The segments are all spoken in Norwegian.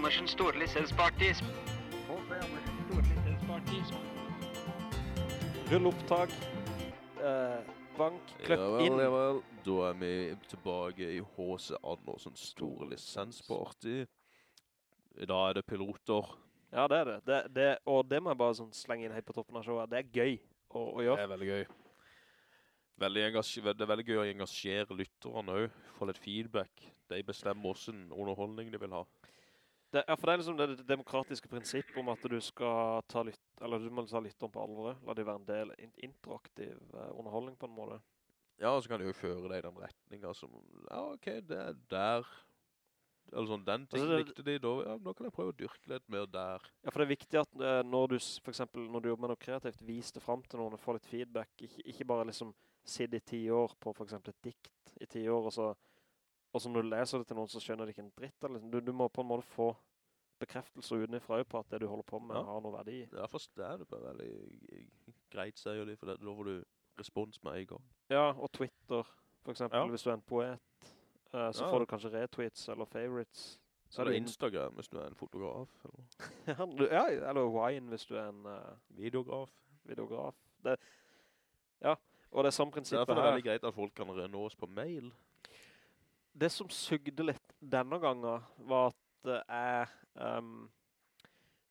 H.C. Andersens store lisensparty. Rull opptak. Eh, bank, kløkk Ja vel, inn. ja vel. Da er vi tilbake i H.C. Andersens store lisensparty. I dag er det piloter. Ja, det er det. det, det og det må jeg bare sånn slenge inn helt på toppen av showet. Det er gøy å, å Det er veldig gøy. Veldig det er veldig gøy å engasjere lytterne også. Få litt feedback. De bestemmer hvordan underholdning de vil ha. Det, ja, for det er liksom det, det demokratiske prinsippet om at du skal ta litt, eller du må ta litt om på alvoret. La det være en del in interaktiv eh, underholdning på en måte. Ja, og så kan du jo føre deg i den retningen som, ja ok, det er der. Eller sånn, den ting Altså, likte de, da, ja, nå kan jeg prøve å dyrke litt mer der. Ja, for det er viktig at eh, når du, for eksempel, når du jobber med noe kreativt, vis det frem til noen og få litt feedback. Ikke, ikke bare liksom sitte i ti år på for eksempel et dikt i ti år, og så, og så når du leser det til noen, så skjønner de ikke en dritt. Liksom. du, du må på en måte få bekreftelse utenfra på at det du holder på med Ja. har noe verdi. Ja, først det er det bare veldig greit, sier de, for det, da får du respons med en gang. Ja, og Twitter, for eksempel, Ja. hvis du er en poet, uh, så Ja. får du kanskje retweets eller favorites. Så er det Instagram hvis du er en fotograf, eller ja, eller Wine hvis du er en Uh, videograf. videograf. Det, ja, og det er samme prinsippet Derfor er det er veldig greit at folk kan nå oss på mail. Det som sugde litt denne gangen var at det er ehm,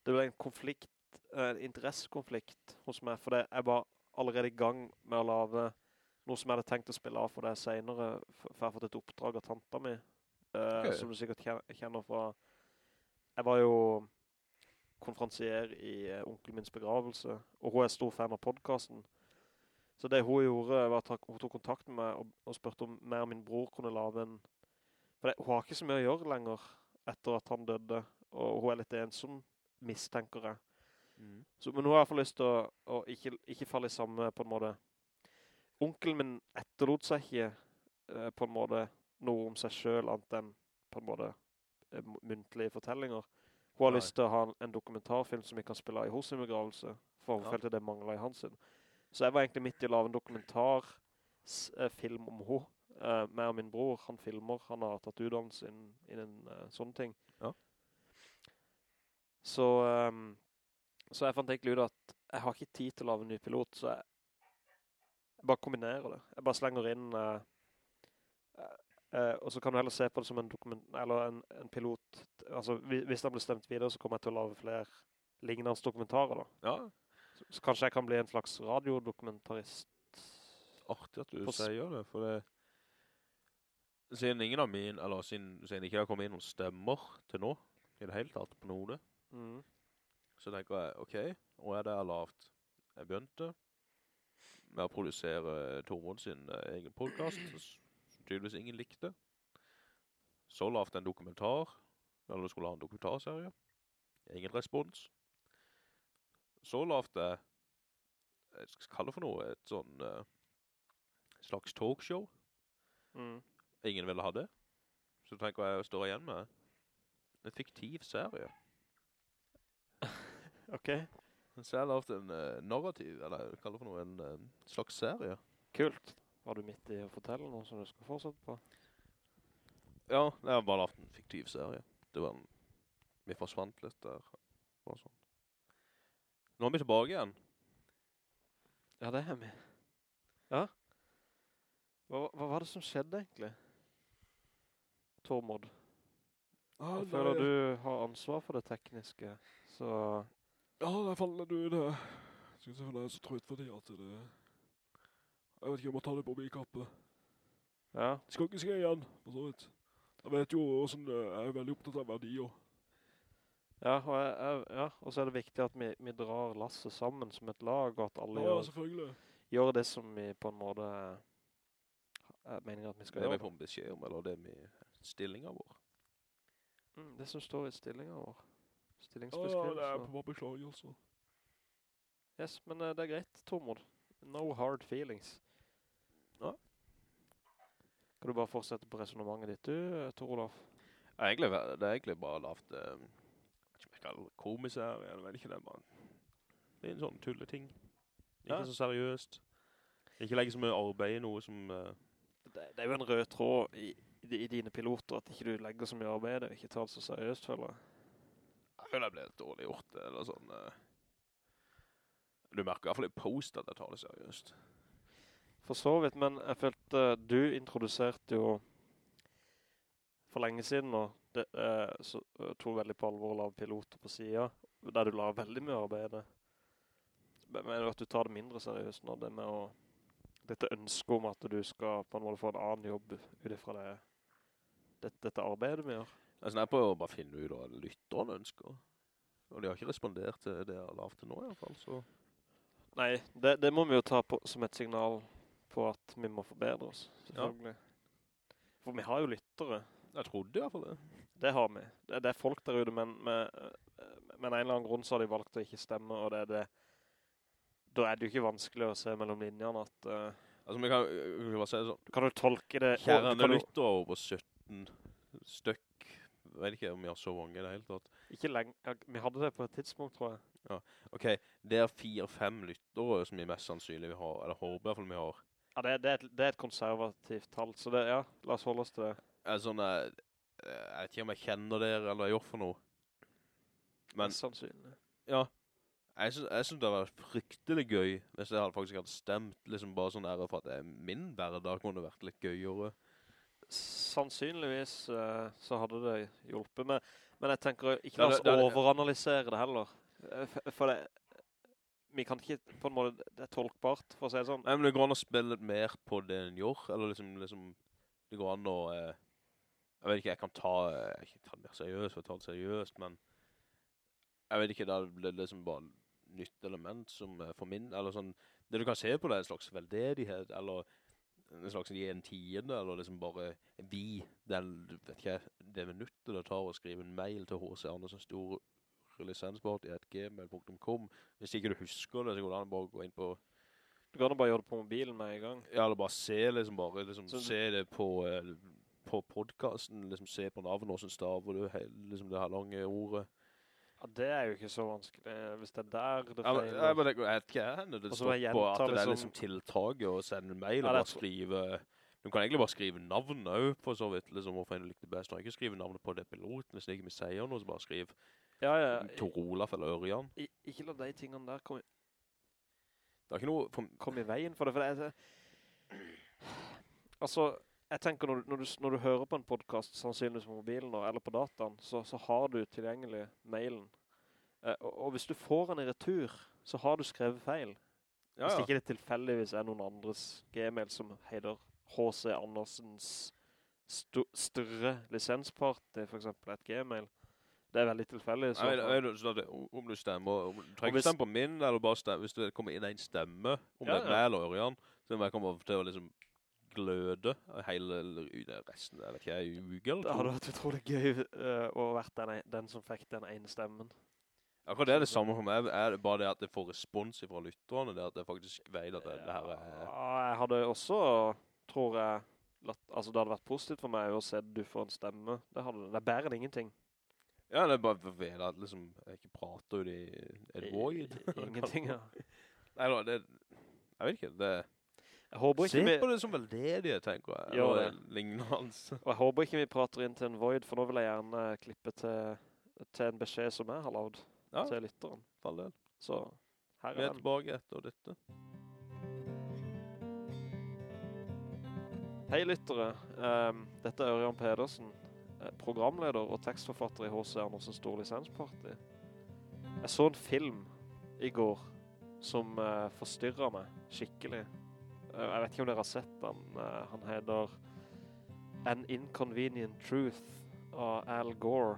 det ble en konflikt, en interessekonflikt hos meg, for det jeg var allerede i gang med å lave noe som jeg hadde tenkt å spille av for det senere, for jeg har fått et oppdrag av tanta mi, uh, okay. som du sikkert kjenner fra, jeg var jo konferansier i eh, onkel mins begravelse, og hun er stor fan av podcasten, så det hun gjorde var at hun tok kontakt med meg og, og spørte om mer min bror kunne lave en... For det, hun har ikke så mye å gjøre lenger etter at han døde, og hun er litt ensom, mistenker jeg. Så, men hun har i hvert fall lyst til å, å ikke, ikke falle i samme på en måte. Onkelen min etterlod seg ikke eh, på en måte noe om seg selv annet enn på en måte eh, muntlige fortellinger. Hun har Nei. lyst til å ha en, en dokumentarfilm som vi kan spille i hos sin begravelse, for hun Ja. følte det manglet i hans sin. Så jeg var egentlig midt i å lave en dokumentarfilm om henne, Uh, med og min bror. Han filmer, han har tatt utdannelse innen, innen uh, sånne ting. Ja. Så, um, så jeg fant egentlig ut at jeg har ikke tid til å lave en ny pilot, så jeg, jeg bare kombinerer det. Jeg bare slenger inn, Uh, Uh, eh, og så kan du heller se på det som en dokument, eller en, en pilot. Altså, hvi- hvis den blir stemt videre, så kommer jeg til å lave flere lignende dokumentarer da. Ja, Så, kanskje jeg kan bli en slags radiodokumentarist. artig at du På sier det, for det... Siden ingen av min, eller siden, siden ikke jeg har kommet inn noen stemmer til nå, i det hele tatt på noe, Mm. så tenker jeg, ok, og er det jeg lavt? Jeg begynte med å produsere Tormod sin eh, egen podcast, som tydeligvis ingen likte. Så lavt en dokumentar, eller skulle ha en dokumentarserie. Ingen respons. Så lavt det jeg skal kalle det for noe, et sånn uh, slags talkshow. Mm. Ingen ville ha det. Så tenker jeg, jeg står igjen med en fiktiv serie. Ok, Så jeg lavt en uh, narrativ, eller jeg kaller det for noe, en uh, slags serie. kult. Var du midt i å fortelle noe som du skal fortsette på? Ja, jeg har bare lavet en fiktiv serie. Det var en, vi forsvant litt der. Bare sånn. Nå er vi tilbake igjen. Ja, det er vi. Ja. Hva, hva var det som skjedde egentlig? Tormod. Ah, Jeg føler du har ansvar for det tekniske, så... Ja, jeg falt du det. Jeg synes jeg er så trøtt fordi at det... Jeg vet ikke, om jeg må ta det på min kappe. Ja, Det skal ikke skje igjen, for så vidt. Jeg vet jo hvordan er. Jeg er veldig opptatt av verdier. Ja, og, jeg, ja, og så er det viktig at vi, vi drar lasset sammen som et lag, og at alle Ja, gjør, gjør, det som vi på en måte er meningen at vi skal Det vi gjøre. får beskjed om, eller det vi stillingen vår. Mm, det som står i stillingen vår. Ja, ja, det er Stillingsbeskrivelse. på bare også. Yes, men eh, det er greit, Tormod. No hard feelings. Ja. Kan du bare fortsette på resonemanget ditt, du, eh, Tor Olaf? Ja, egentlig, det er egentlig bare lavt, eh, jeg vet jeg vet ikke det, bare det er en sånn tulleting. Ikke Ja. så seriøst. Ikke legge så mye arbeid i noe som, Uh, Det, det er jo en rød tråd i, i, i dine piloter at ikke du legger så mye arbeid og ikke tar det så seriøst, føler jeg. jeg føler jeg ble litt dårlig gjort, eller sånn, Uh, Du merker i hvert fall i post at jeg tar det seriøst. For så vidt, men jeg følte du introduserte jo for lenge siden nå, det, eh, så, eh, veldig på alvor å lave piloter på siden, der du la veldig mye arbeid. Men at du tar det mindre seriøst nå, det med å, dette ønsket om at du skal på en måte få en annen jobb ut ifra det, det, dette arbeidet vi gjør? Altså, jeg prøver å bare finne ut hva lytterne ønsker. Og de har ikke respondert til det jeg har lavt til nå i hvert fall, så... Nei, det, det må vi jo ta på, som et signal på at vi må forbedre oss, selvfølgelig. For vi har jo lyttere, Jeg trodde i hvert fall det. Det har vi. Det, det er folk der ute, men med, men en eller annen grunn så har de valgt å ikke stemme, og det er det. Da er det jo ikke vanskelig å se mellom linjene at... Uh, Altså, vi kan, vi kan si sånn. kan du tolke det... Kjære lytter du, over 17 stykk. Jeg vet ikke om vi har så mange i det hele tatt. ikke lenge... Vi hadde det på et tidspunkt, tror jeg. Ja, Ok, det er fire-fem lyttere som vi mest sannsynlig har, eller håper i hvert fall vi har. Ja, det, det, er et, det er et konservativt tall, så det, ja, la oss holde oss til det. Er sånn, eh, jeg vet ikke om jeg kjenner dere, eller jeg gjør for noe. Men, sannsynlig. ja, jeg synes, jeg synes det var fryktelig gøy, hvis jeg hadde faktisk hadde stemt, liksom bare sånn ære for at det min hverdag kunne vært litt gøyere. Sannsynligvis uh, så hadde det hjulpet, med, men jeg tenker ikke la oss er overanalysere det heller. Eh, For, for det... Vi kan ikke, på en måte, det er tolkbart, for å si det sånn. Nei, men det går an å spille mer på det en gjør, eller liksom, liksom det går an å, eh, jeg vet ikke, jeg kan ta, jeg kan ta det mer seriøst, for jeg tar det seriøst, men jeg vet ikke, da blir det liksom bare nytt element som eh, for min, eller sånn, det du kan se på det er en slags veldedighet, eller en slags gi en tiende, eller liksom bare vi, den, vet ikke, det minuttet det tar å skrive en mail til H.C. Andersen Store i et gmail.com. Hvis ikke du husker det, så går det an å bare gå inn på Du kan jo bare gjøre det på mobilen med en gang. ja, eller bare se, liksom, bare, liksom, Så- se det på, eh, på podcasten, liksom, se på navnet, hvordan staver du, liksom, det her lange ordet. Ja, det er jo ikke så vanskelig, hvis det er der det Ja, feiler. ja, men det, vet ikke henne, det står på at det er liksom tiltaget å sende mail Ja, og det bare er skrive, du kan egentlig bare skrive navnet også, for så vidt, liksom, hvorfor en likte best, du kan ikke skrive navnet på det piloten, hvis det ikke vi sier noe, så bare skriv Ja, ja, Tor Olaf eller Ørjan. i, ikke la de tingene der komme, Det er ikke noe, for, komme i veien for det, for det er... Altså, jeg tenker når, du- når, du, når du hører på en podcast, sannsynligvis på mobilen eller på dataen, så, så har du tilgjengelig mailen. Eh, og, og hvis du får den i retur, så har du skrevet feil. ja, Hvis ikke det tilfeldigvis er noen andres gmail som heter H.C. Andersens større lisensparty, for eksempel et gmail. Det er veldig tilfeldig. så Nei, nei, nei, så det, om du stemmer, om, du trenger ikke stemme på min, eller bare stemme, hvis det kommer inn en stemme, om Ja, det er ja. meg eller Ørjan, så jeg kommer til å liksom gløde hele resten, jeg vet ikke, jeg, uke eller Det hadde vært utrolig gøy uh, å være den, den som fikk den ene stemmen. Akkurat det er det samme for meg, er det bare det at det får respons fra lytterne, det at jeg faktisk vet at det, det her er... Ja, jeg hadde også, tror jeg, latt, altså det hadde vært positivt for meg å se du får en stemme. Det, hadde, det er bedre enn ingenting. Ja, det er bare for vite at liksom, jeg ikke prater ut i et void. Ingenting, ja. Nei, det, jeg vet ikke, det... Jeg håper Se ikke vi, på det som veldedige, tenker jeg. Jo, det. Lignende og jeg håper ikke vi prater inn til en void, for nå vil jeg gjerne klippe til, til en beskjed som jeg har lavd Ja, til lytteren. for all del. Så her Vi er er den. tilbake etter dette. Hei lyttere, um, dette er Ørjan Pedersen, eh, programleder og tekstforfatter i H.C. Andersen Stor Lisensparti. Jeg så en film i går som uh, forstyrret meg skikkelig. Eh, jeg vet ikke om dere har sett den. Eh, han heter An Inconvenient Truth av Al Gore.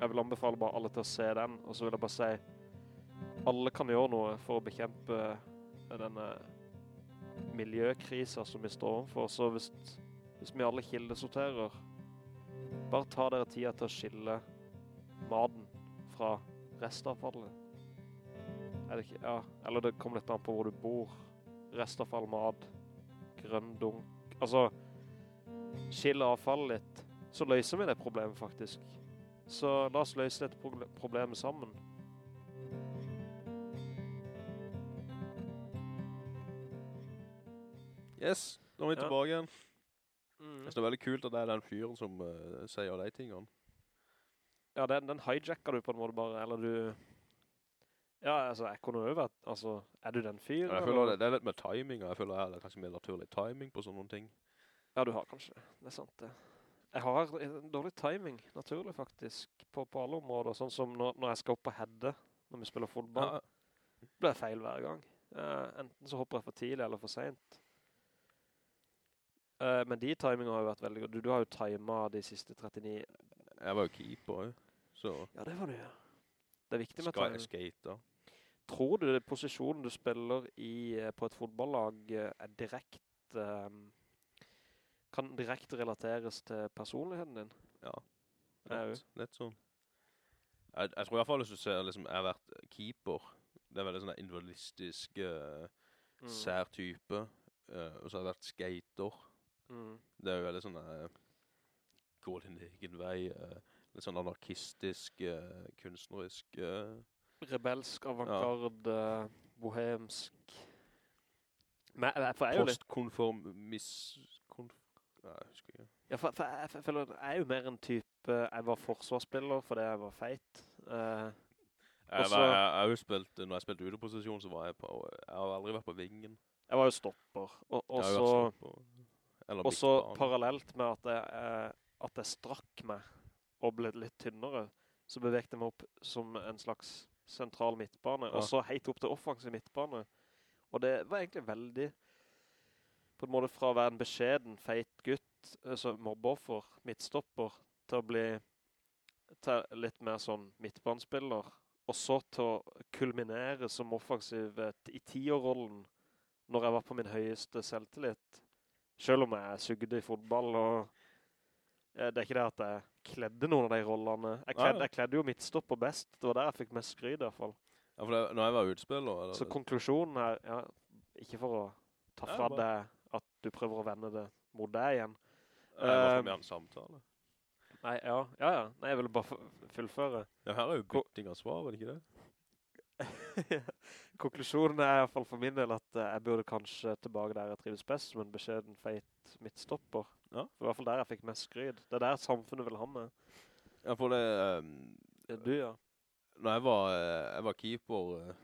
Jeg vil anbefale bare alle til å se den, og så vil jeg bare si alle kan gjøre noe for å bekjempe denne Miljøkrisen som vi står overfor, så hvis, hvis vi alle kildesorterer, bare ta dere tida til å skille maten fra restavfallet. Er det ikke? Ja, eller det kommer litt an på hvor du bor. Restavfall, mat, grønn dunk. Altså, skille avfallet litt, så løser vi det problemet faktisk. Så la oss løse dette problemet sammen. Yes, nå er vi Ja. tilbake igjen. Mm. Det er veldig kult at det er den fyren som uh, sier de tingene. Ja, den, den hijacker du på en måte bare, eller du... Ja, altså, jeg kunne jo vært, altså, er du den fyren? Ja, jeg føler det, det er litt med timing, jeg føler det er kanskje mer naturlig timing på sånne ting. Ja, du har kanskje det. Er sant det. Jeg har en dårlig timing, naturlig faktisk, på, på alle områder. Sånn som når, når jeg skal opp på hedde, når vi spiller fotball, Ja, blir det feil hver gang. Uh, enten så hopper jeg for tidlig eller for sent. Uh, men de timingene har jo vært veldig gode. Du, du har jo timet de siste 39. jeg var jo keeper, så Ja, det var du, ja. Det er viktig med skal jeg timing. skate. Tror du det posisjonen du spiller i eh, på et fotballag eh, er direkte ehm, kan direkte relateres til personligheten din? Ja, litt nett, nett sånn. Jeg, jeg tror i hvert fall hvis du ser, liksom, jeg har vært keeper, det er veldig sånn individualistisk, uh, Mm. sær type, eh, og så har jeg vært skater. Mm. Det er jo veldig sånn, uh, gå din egen vei, eh, litt sånn anarkistisk, eh, kunstnerisk, eh, Rebelsk, avantgarde, bohemsk. Men jeg, for jeg er jo litt... postkonformis... Konf Nei, jeg husker ikke. Ja, for, for jeg, for, jeg er jo mer en type... Jeg var forsvarsspiller fordi jeg var feit. Uh, Jeg, var, jeg, jeg har jo spilt, når jeg spilte uteposisjon, så var jeg på, jeg har aldri vært på vingen. jeg var jo stopper. Og, og Jeg så... Og så parallelt med at jeg, eh, at jeg strakk meg og ble litt tynnere, så bevegte jeg meg opp som en slags sentral midtbane, Ja. og så helt opp til offensiv midtbane. Og det var egentlig veldig, på en måte fra å være en beskjeden, feit gutt, altså som mobbeoffer, midtstopper, til å bli til litt mer sånn midtbanespiller, og så til å kulminere som offensiv eh, i tiårrollen, når jeg var på min høyeste selvtillit. Selv om jeg sugde i fotball, og eh, det er ikke det at jeg kledde noen av de rollene. Jeg kledde, jeg kledde jo midtstopper best. Det var der jeg fikk mest skryd i hvert fall. Ja, for det, når jeg var utspiller... Eller, Så konklusjonen her, ja, ikke for å ta fra bare- deg at du prøver å vende det mot deg igjen. jeg var for mye en samtale. Nei, ja, ja, ja. Nei, jeg ville bare fullføre. Ja, her er jo gutting bytting av svar, er det ikke det? Konklusjonen er i hvert fall for min del at eh, jeg burde kanskje tilbake der jeg trives best, som en beskjeden feit midtstopper. Ja. For i hvert fall der jeg fikk mest skryd. Det er der samfunnet vil ha med. Ja, for det... Um, er du, ja. når jeg var, eh, jeg var keeper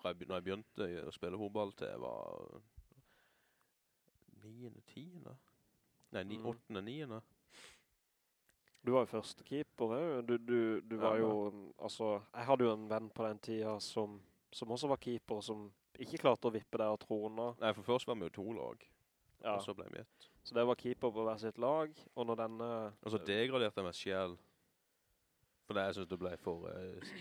fra jeg, når jeg begynte å spille fotball til jeg var 9. 10. Nei, 9, Mm. 8. 9. Du var jo første keeper, du, du, du var Ja, jo, altså, jeg hadde jo en venn på den tida som, som også var keeper, som ikke klarte å vippe der og trona. Nei, for først var vi jo to lag, Ja, og så ble vi ett. så det var keeper på hver sitt lag, og når denne... Og så degraderte jeg meg selv. For det jeg synes det ble for uh,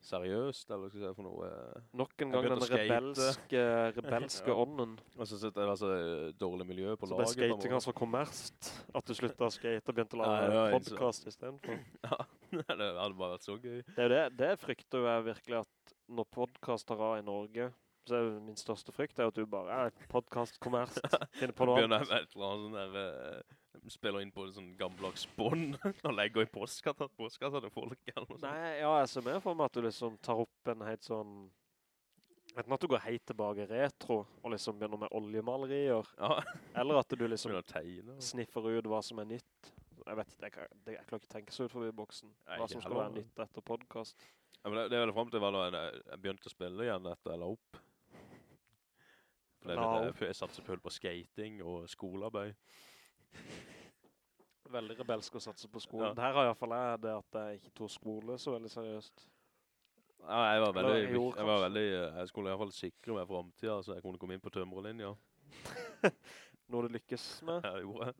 seriøst, eller hva skal jeg si for noe. Uh, Nok en gang den rebelske, rebelske Ja. ånden. Og så sitte det var så eh, dårlig miljø på Så ble laget. på en skatinga måte. kommerst at du sluttet å skate og begynte å lage ja, podcast i stedet for. Ja, det hadde bare vært så gøy. Det er det, det frykter jeg virkelig at når av i Norge, så er min største frykt er at du bare er podcast kommerst, finner på noe annet. Begynner med et eller annet sånn der, Uh, spiller inn på en sånn gammeldags bånd, og legger i postkassa, til folk, eller noe sånt. Nei, ja, jeg ser mer for meg at du liksom tar opp en helt sånn, enten at du går helt tilbake retro, og liksom begynner med oljemalerier, Ja, eller at du liksom sniffer ut hva som er nytt. Jeg vet ikke, jeg, kan- jeg klarer ikke tenke så ut forbi boksen. Hva som skal være nytt etter podcast. Ja, men det, det vel frem til var da jeg, jeg begynte å spille igjen etter jeg la opp. For La jeg, jeg, jeg satser på på skating og skolearbeid. Veldig rebelsk å satse på skolen. Ja. Her har i hvert fall jeg det at jeg ikke tog skole så veldig seriøst. Ja, jeg var veldig, Eller jeg var veldig, eh, jeg skulle i hvert fall sikre meg fremtiden, så jeg kunne komme inn på tømmerlinja. Noe du lykkes med. Ja, det gjorde jeg.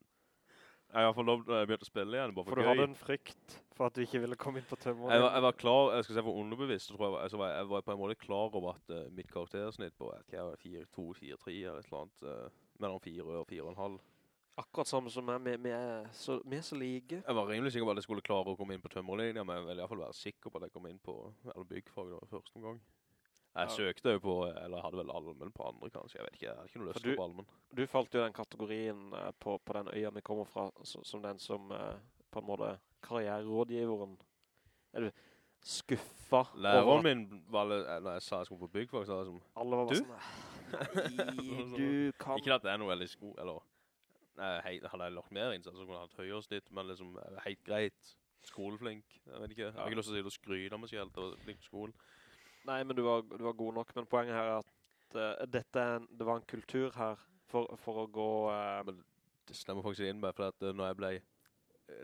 Ja, i hvert fall til da jeg begynte å spille igjen, bare For for du hadde en frykt for at du ikke ville komme inn på tømmer. Jeg var, jeg var klar, jeg skal si for underbevisst, så tror jeg, altså, var jeg, jeg var på en måte klar over at uh, mitt karaktersnitt på, jeg vet ikke, jeg var 4, 2, 4, 3 eller et eller annet, uh, mellom 4 og 4,5. Akkurat samme som meg, vi, vi, er så, vi er så like. Jeg var rimelig sikker på at jeg skulle klare å komme inn på tømmerlinja, men jeg ville i hvert fall være sikker på at jeg kom inn på, eller byggfag da, første omgang. Jeg søkte jo på, eller jeg hadde vel almen på andre kanskje, jeg vet ikke, jeg hadde ikke noe lyst til du- på almen. Du falt jo den kategorien eh, på, på den øya vi kommer fra, så, som den som eh, på en måte karriererådgiveren. Er du skuffa Læreren min, var, eh, når jeg sa jeg skulle på byggfag, så var det som, bare Du? sånn du kan ikke at det er noe veldig sko, eller, nei, hadde jeg lagt mer innsats, så kunne jeg hatt høyere snitt, men liksom, helt greit, skoleflink, jeg vet ikke, jeg har ikke lyst til å si det og skryte av meg selv, å flink på skolen. Nei, men du var, du var god nok. Men poenget her er at uh, dette det var en kultur her for, for å gå Uh, Men det stemmer faktisk inn med, for at uh, når jeg ble,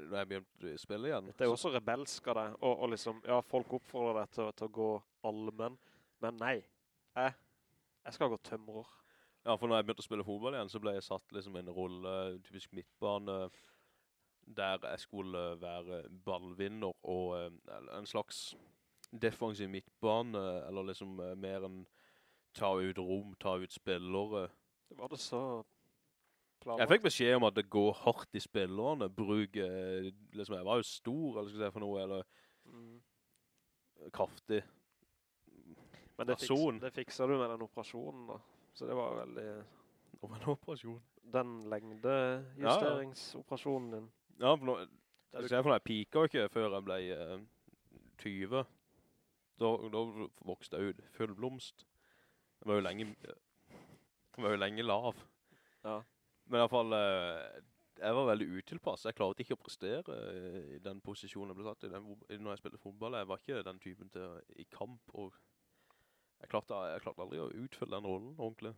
når jeg begynte å spille igjen, Det er jo også rebelsk av deg. Og, og liksom, ja, folk oppfordrer deg til, til å gå allmenn. Men nei, jeg, jeg skal gå tømrer. Ja, for når jeg begynte å spille fotball igjen, så ble jeg satt liksom i en rolle, typisk midtbane, der jeg skulle være ballvinner og en slags defensiv midtbane, eller liksom eh, mer enn ta ut rom, ta ut spillere. Det Var det så Jeg fikk beskjed om at det går hardt i spillerne, bruk, eh, liksom, jeg var jo stor, eller skal jeg si for noe, eller Mm. kraftig. Men det, fiks, det fikser du med den operasjonen da. Så det var veldig... Om en operasjon. Den lengdejusteringsoperasjonen din. Ja, for nå, jeg du- for meg, jeg pika jo ikke før jeg ble uh, 20. Da, da vokste jeg ut full blomst. Det var jo lenge, det var jo lenge lav. Ja. Men i hvert fall, eh, jeg var veldig utilpass. Jeg klarte ikke å prestere eh, i den posisjonen jeg ble satt i. Den, når jeg spilte fotball, jeg var ikke den typen til i kamp. Og jeg klarte, jeg klarte aldri å utfylle den rollen ordentlig.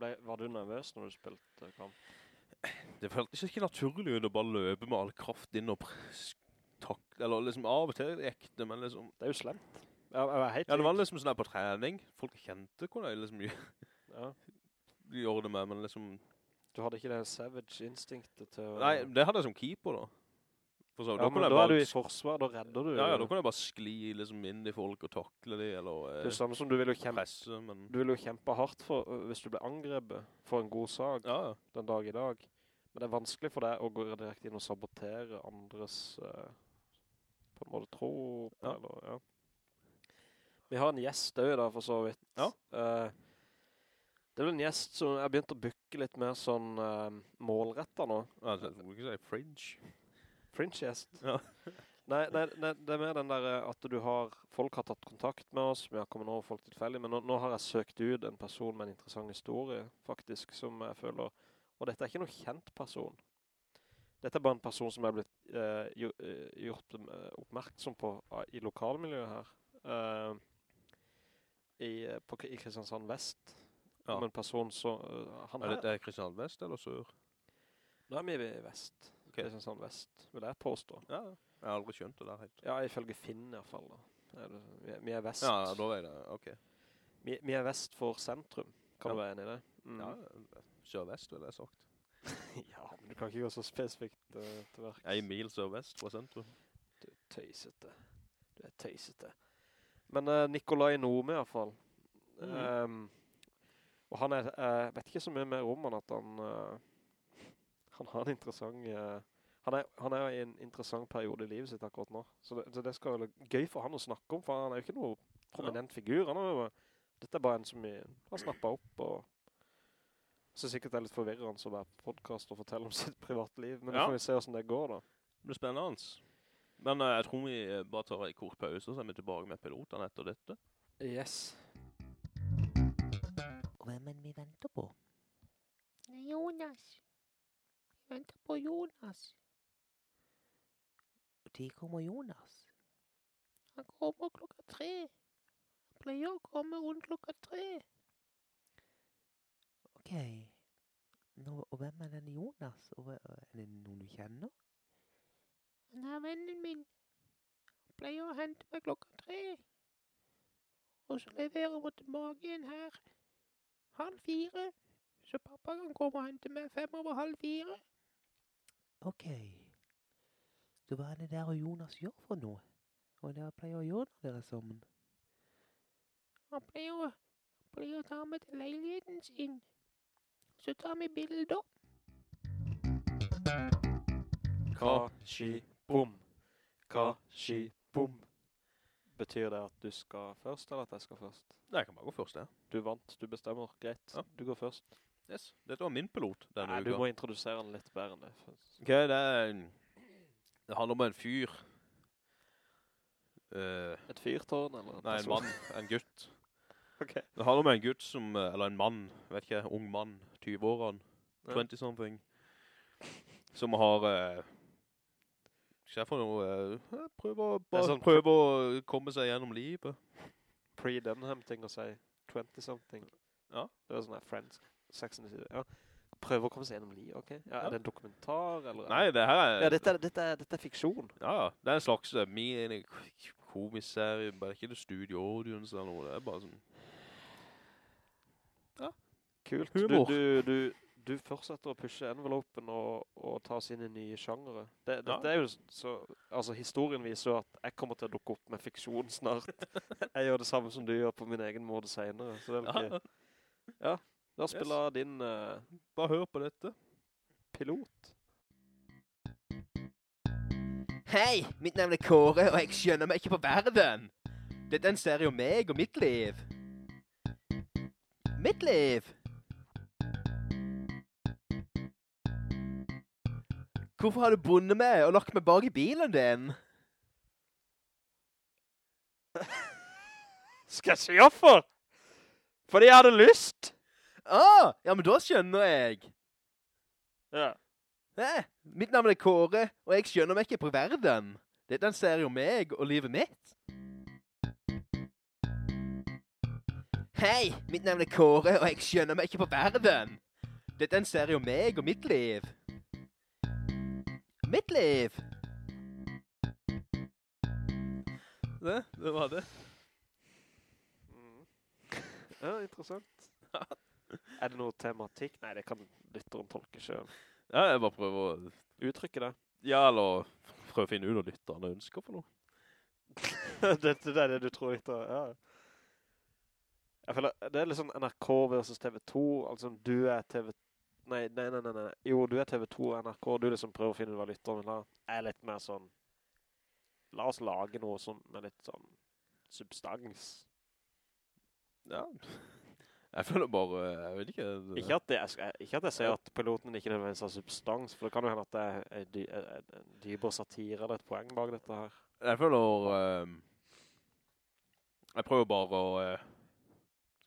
Ble, var du nervøs når du spilte kamp? Det føltes ikke naturlig å bare løpe med all kraft inn og takle, eller liksom av og til ekte, men liksom, Det er jo slemt. Helt ja, det var liksom sånn der på trening. Folk kjente hvordan jeg liksom Ja. gjorde det med, men liksom, Du hadde ikke det savage instinktet til å... nei, det hadde jeg som keeper da. For så, ja, da men da bare, er du i forsvar, da redder du. ja, ja, da kan jeg bare skli liksom inn i folk og takle de, eller Det er eh, samme som du vil jo kjempe, presse, men, du vil jo kjempe hardt for, hvis du blir angrepet for en god sag ja, ja. den dag i dag. Men det er vanskelig for deg å gå direkte inn og sabotere andres eh, på en måte tro. på, Ja. Eller, ja. Vi har en gjest også da, for så vidt. Ja. Uh, det er vel en gjest som jeg har begynt å bygge litt mer sånn uh, målrettet nå. Ja, det vil ikke si fringe. Fringe-gjest. Ja. nei, nei, nei, det er mer den der eh, at du har, folk har tatt kontakt med oss, vi har kommet over folk tilfellig, men nå, nå har jeg søkt ut en person med en interessant historie, faktisk, som jeg føler, og dette er ikke noe kjent person. Dette er bare en person som er blitt uh, eh, gjort uh, oppmerksom på eh, i lokalmiljøet her. eh, i, eh, på, I Kristiansand Vest. Ja. Om en person som... Uh, Er det, er Kristiansand Vest eller Sør? nå er vi i Vest. Okay. Kristiansand Vest, vil jeg påstå. Ja, jeg har aldri skjønt det der helt. Ja, ifølge Finn i hvert fall da. Er det, vi, er, vi er vest. Ja, da er det, ok. Vi, vi er vest for sentrum. Kan Ja. du være enig i det? Mm. Ja, Sør-Vest vil jeg sagt. ja, men du kan ikke gå så spesifikt uh, til verks. En mil sør-vest fra sentrum. Du er tøysete. Du er tøysete. Men uh, Nikolai Nome i hvert fall. Mm. Um, og han er, jeg vet ikke så mye mer om han at han, uh, han har en interessant, han, er, han er i en interessant periode i livet sitt akkurat nå. Så det, så det skal være gøy for han å snakke om, for han er jo ikke noe prominent figur. Han er jo, dette er bare en som har snappet opp, og så sikkert det er litt forvirrende å være på podcast og fortelle om sitt privatliv, men Ja. nå får vi se hvordan det går da. Det blir spennende. Men uh, jeg tror vi eh, bare tar en kort pause, så er vi tilbake med pilotene etter dette. Yes. Hvem er vi venter på? Jonas. Vi venter på Jonas. Når kommer Jonas? Han kommer klokka tre. Han pleier å komme rundt klokka tre. Ok. Nå, og hvem er denne Jonas? Og, er det noen du kjenner? Han er vennen min. Pleier å hente meg klokka tre. Og så leverer hun tilbake igjen her halv fire, så pappa kan komme og hente meg fem over halv fire. Ok. Så hva er det der og Jonas gjør for noe? Hva er det han pleier å gjøre når dere er sammen? Han pleier å, pleier å ta meg til leiligheten sin. Så tar vi bilder. Kashi bom. Kashi bom. Betyr det at du skal først, eller at jeg skal først? Nei, jeg kan bare gå først, ja. Du vant, du bestemmer. Greit, Ja. du går først. Yes, dette var min pilot denne Nei, uka. du må introdusere den litt bedre enn det. Ok, det en... Det handler om en fyr. Uh, Et fyrtårn, eller? nei, en mann, en gutt. Ok. Det handler om en gutt som, eh, eller en mann, vet ikke, ung mann, 20-årene, 20-something, som har, eh, jeg få noe, eh, prøver, bare sånn- prøver å komme seg gjennom livet. Pre-Dunham-ting å si. 20-something. Ja. Det er sånn her Friends, Sex and the City. Ja. Prøver å komme seg gjennom livet, ok? Ja. Er det en dokumentar, eller? Nei, det her er, Ja, dette, dette, dette er fiksjon. ja, det er en slags uh, mini-komiserie, bare ikke det studio audience eller noe, det er bare sånn, Ja. Kult. Humor. Du, du, du, du fortsetter å pushe envelopen og, og ta oss inn i nye sjangere. Det, Ja. det, er jo så, altså historien viser jo at jeg kommer til å dukke opp med fiksjon snart. jeg gjør det samme som du gjør på min egen måte senere. Så det er vel ja, da spiller din Uh, bare hør på dette. pilot. Hei, mitt navn er Kåre, og jeg skjønner meg ikke på verden. Dette er en serie om meg og mitt liv. Mitt liv! Hvorfor har du bundet meg og lagt meg bak i bilen din? Skal jeg si hvorfor? Fordi jeg hadde lyst. Ah, ja, men da skjønner jeg. Ja. Eh, Mitt navn er Kåre, og jeg skjønner meg ikke på verden. Dette er serie om meg og livet mitt. Hei, mitt navn er Kåre, og jeg skjønner meg ikke på verden. Dette er serie om meg og mitt liv. Mitt liv. Det, det var det. Mm. Ja, interessant. er det noe tematikk? Nei, det kan lytteren tolke selv. Ja, jeg bare prøver å, Uttrykke det. ja, eller prøve å finne ut hva lytterne ønsker for noe. det, det er det du tror lytter, ja. Jeg føler, det er litt sånn NRK versus TV 2, altså du er TV... Nei, nei, nei, nei. Jo, du er TV 2 og NRK, du liksom prøver å finne ut hva lytteren vil ha. Jeg er litt mer sånn, la oss lage noe som med litt sånn substans. Ja. Jeg føler bare, jeg vet ikke. Ikke at, jeg, ikke at jeg ser at piloten ikke nødvendigvis har substans, for det kan jo hende at det er en dy- en- en dypere satire eller et poeng bak dette her. Jeg føler, ehm, jeg prøver bare å, eh,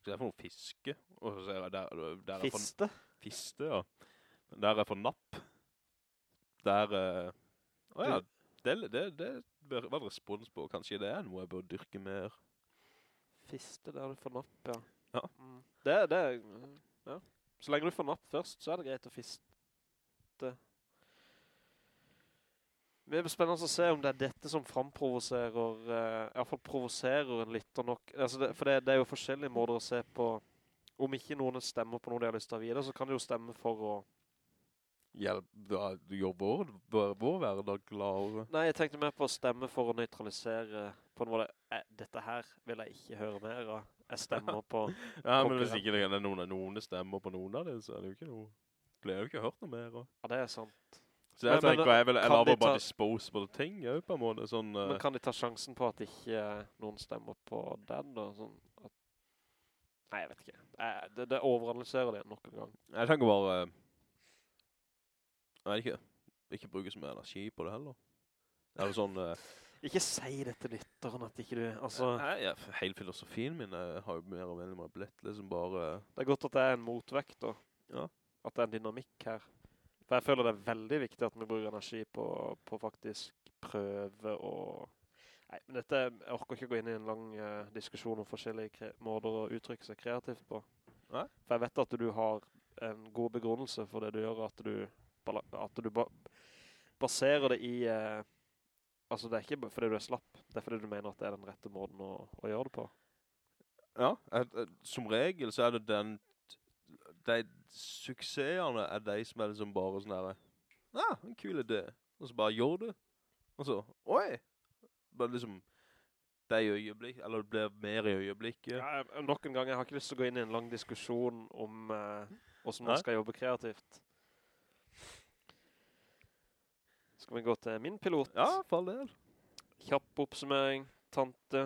skal jeg få noe fiske? Og så ser jeg der, der Fiste? for, Fiste? ja. ja. Der er for napp. Der, uh, ja, det, det, det være respons på. Kanskje det er noe jeg bør dyrke mer. Fiste der du får napp, ja. Ja. Mm. Det, det, ja. Så lenge du får napp først, så er det greit å fiste. Det blir spennende å se om det er dette som framprovoserer, uh, i hvert fall provoserer en lytter nok. Altså det, for det, det er jo forskjellige måter å se på, om ikke noen stemmer på noe de har lyst til å videre, så kan de jo stemme for å... Hjelp, da, du gjør vår, vår, hverdag gladere. Nei, jeg tenkte mer på å stemme for å nøytralisere på en måte. Eh, dette her vil jeg ikke høre mer av. Jeg stemmer på... Ja, men hvis ikke det er noen, noen stemmer på noen av det, så er det jo ikke noe, blir jo ikke hørt noe mer. av. Ja, det er sant. Så jeg Men- men jeg, vil, jeg laver bare ta- disposable ting, jo, på en måte, sånn... uh... Men kan de ta sjansen på at ikke eh, noen stemmer på den da? Sånn. Nei, jeg vet ikke. Eh, Det, det overanalyserer det nok en gang. Jeg tenker bare Nei, vet ikke Ikke bruke så mye energi på det heller Eller sånn eh, Ikke si det til lytteren at ikke du... Altså, Nei, ja, hele filosofien min eh, Har jo mer og mer blitt liksom bare det er godt at det er en motvekt da. Ja. At det er en dynamikk her. For jeg føler det er veldig viktig at vi bruker energi på, på faktisk prøve og... Nei, men dette, jeg orker ikke gå inn i en lang uh, diskusjon om forskjellige måter å uttrykke seg kreativt på. Nei. For jeg vet at du har en god begrunnelse for det du gjør, at du, at du ba baserer det i... Uh, altså det er ikke fordi du er slapp, det er fordi du mener at det er den rette måten å, å gjøre det på. Ja, jeg, som regel så er det den De suksessene er de som er liksom bare sånn her Ja, en kul idé. Og så bare gjør det. Og så, oi! Bare liksom, det er i øyeblikk, eller det blir mer i øyeblikket. Ja, nok en gang, jeg har ikke lyst til å gå inn i en lang diskusjon om eh, hvordan man skal jobbe kreativt. Skal vi gå til min pilot? Ja, for all del. Kjapp oppsummering. Tante.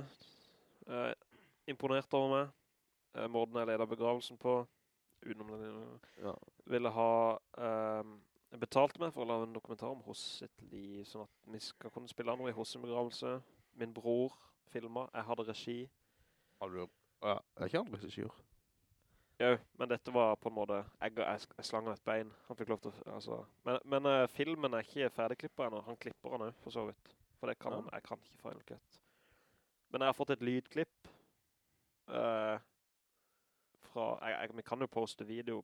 Eh, imponert over meg. Eh, måten jeg leder begravelsen på. Utenom den. Ja. Ville ha eh, betalt meg for å lage en dokumentar om hos sitt liv, sånn at vi skal kunne spille noe i hos begravelse. Min bror filmet. Jeg hadde regi. Har du, ja, det er ikke andre regissør. Jo, men dette var på en måte, jeg, jeg, jeg slang et bein. Han fikk lov til å, altså. Men, men uh, filmen er ikke ferdigklippet ennå. Han klipper den jo, for så vidt. For det kan Ja. han, jeg kan ikke Final Cut. Men jeg har fått et lydklipp. Uh, fra, jeg, jeg, vi kan jo poste video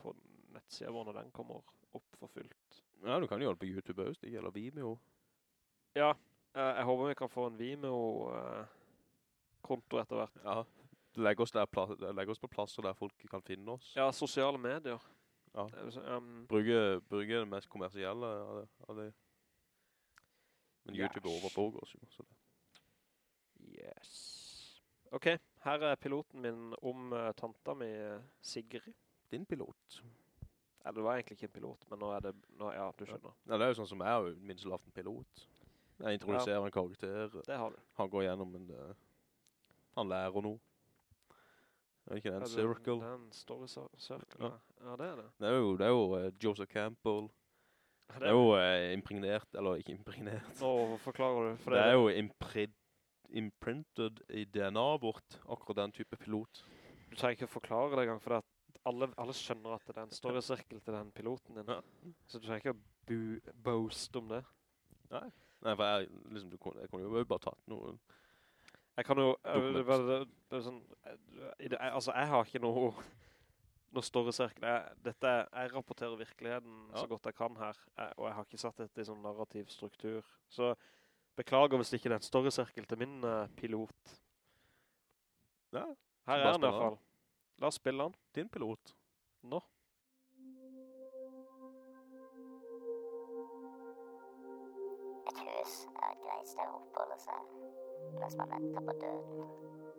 på nettsida vår når den kommer opp for fullt. Ja, du kan jo holde på YouTube også, det eller Vimeo. Ja, eh, jeg håper vi kan få en Vimeo-konto etter hvert. Ja. Legg oss, der pla- legg oss på plasser der folk kan finne oss. Ja, sosiale medier. Ja. Um, Bruke, bruke det mest kommersielle av det. Av det. Men YouTube YouTube overvåger oss jo. Så det. Yes. Ok, her er piloten min om uh, tanta mi, eh, Sigrid. Din pilot. Eller det var egentlig ikke en pilot, men nå er det, nå, ja, du skjønner. Ja, det er jo sånn som jeg har minst lavt en pilot. Jeg introduserer en karakter, Det har du. han går gjennom en, Uh, han lærer noe. Er det ikke den? en Ja, det- circle? Den er cir- circle, Ja. ja. ja. det er det. Det er jo, det er jo uh, Joseph Campbell. Ja, Det er jo uh, impregnert, eller ikke impregnert. Nå forklarer du. For det er jo impri imprinted i DNA-et vårt, akkurat den type pilot. Du trenger ikke å forklare det engang, for det alle, alle skjønner at det er en større sirkel til den piloten din. Ja. Så du trenger ikke å boast om det. Nei, Nei for jeg, liksom, du kunne, jeg kunne jo bare tatt noe. Jeg kan jo, øh, det, det, det sånn, øh, jeg, altså jeg har ikke noe, noe større sirkel. Jeg, dette, jeg rapporterer virkeligheten Ja. så godt jeg kan her, jeg, og jeg har ikke satt dette i sånn narrativ struktur. Så beklager hvis det ikke er en større sirkel til min uh, pilot. Ja, Her er den i hvert fall. La oss spille den din pilot. nå. Et hus er et greit sted å oppholde seg mens man venter på døden.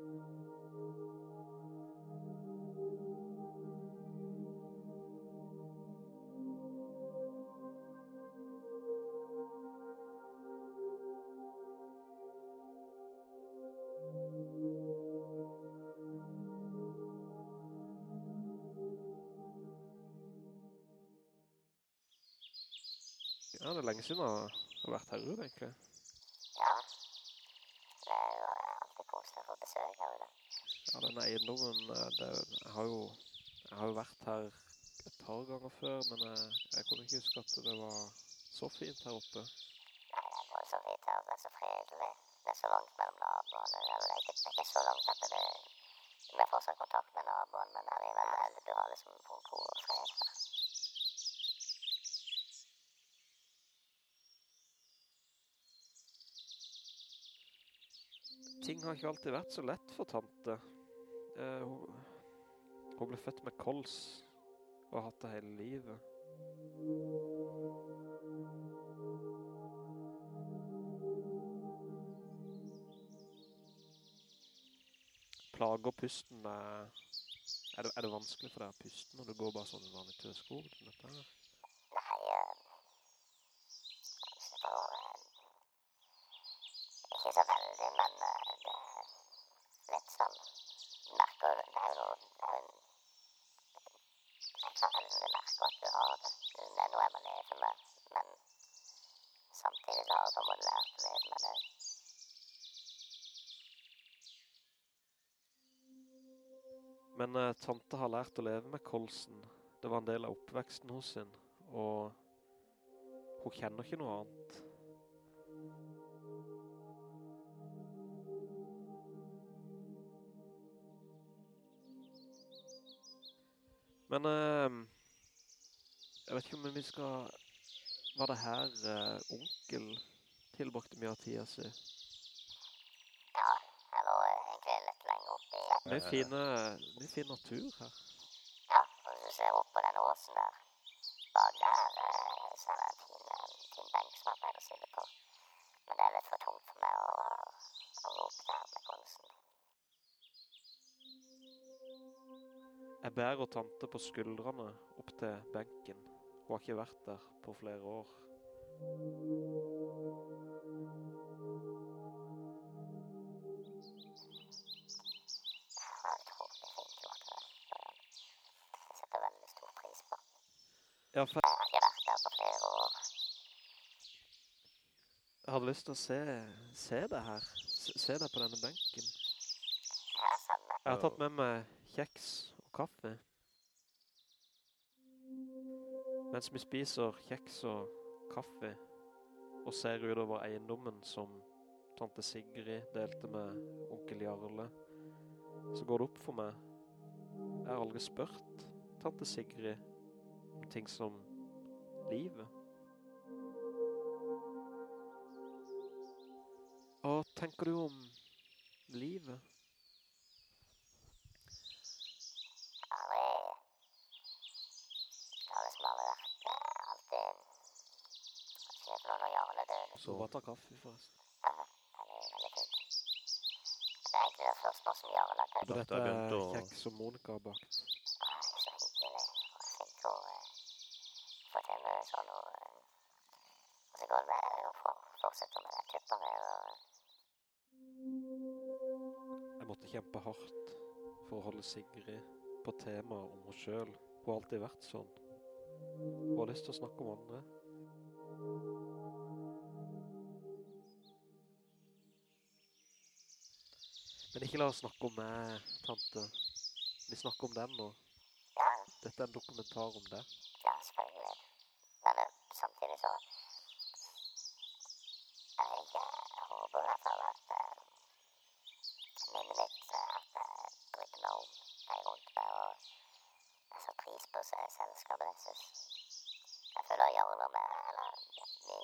Lenge siden jeg har vært her ute, egentlig. Ja, det er jo alltid koselig å få besøk her ute. Ja, den eiendommen, øh, det, har jo, jeg har jo vært her et par ganger før, men jeg, jeg kunne ikke huske at det var så fint her oppe. Nei, det er så fint her, det er så fredelig. Det er så langt mellom naboene. Det er ikke, det er ikke så langt at det det har fortsatt kontakt med naboen, men allikevel, du har liksom ro og fred her. Ting har ikke alltid vært så lett for tante. Eh, hun, hun ble født med kols og har hatt det hele livet. Plager pusten med... Er det, er det vanskelig for deg å puste når du går bare sånn i vanlig til Dette her? Nei, eh, så det var, eh, ikke så veldig, men eh, det er litt sånn merker du, det er jo noe, det er jo en, jeg kan endelig merke at du har det. Det er noe jeg må leve med, men samtidig så har jeg på en måte lært å leve med det. Men eh, tante har lært å leve med kolsen. Det var en del av oppveksten hos sin, og hun kjenner ikke noe annet. Men eh, jeg vet ikke om vi skal... Var det her eh, onkel tilbrakte mye av tida si? Ja, jeg lå egentlig litt lenger opp i, Mye fine, mye fin natur her. ja, og hvis du ser opp på den åsen der, bak der eh, så er det en fin, en fin benk som jeg pleier å sitte på. Men det er litt for tungt for meg å, å gå opp der med konsen. Tante på skuldrene opp til benken. Hun har ikke vært der på flere år. Deg. Ja, for Jeg hadde lyst til å se, se det her. Se, se det på denne benken. Jeg har tatt med meg kjeks og kaffe. Mens vi spiser kjeks og kaffe og ser utover eiendommen som tante Sigrid delte med onkel Jarle, så går det opp for meg. Jeg har aldri spurt tante Sigrid om ting som livet. Hva tenker du om livet? Aldri Det har liksom aldri vært eh, alltid Kanskje for noen å gjøre det døde. Så bare ta kaffe, forresten. Veldig fint. Det er er kjeks som Monica har bakt. så hyggelig og eh, få til med sånn og Og så går det med å for- fortsette med det kuppet med Jeg måtte kjempe hardt for å holde Sigrid på temaet om henne selv. Hun har alltid vært sånn. Hun har lyst til å snakke om andre. Ikke la oss snakke om meg, tante. Vi snakker om den nå. Dette er en dokumentar om det. ja, selvfølgelig. Men eh, samtidig så Jeg eh, håper i hvert fall at eh, minnet mitt eh, at jeg brydde meg om de rundt meg og jeg satte pris på se- selskapet deres. Jeg føler jeg gjør noe med Eller vi,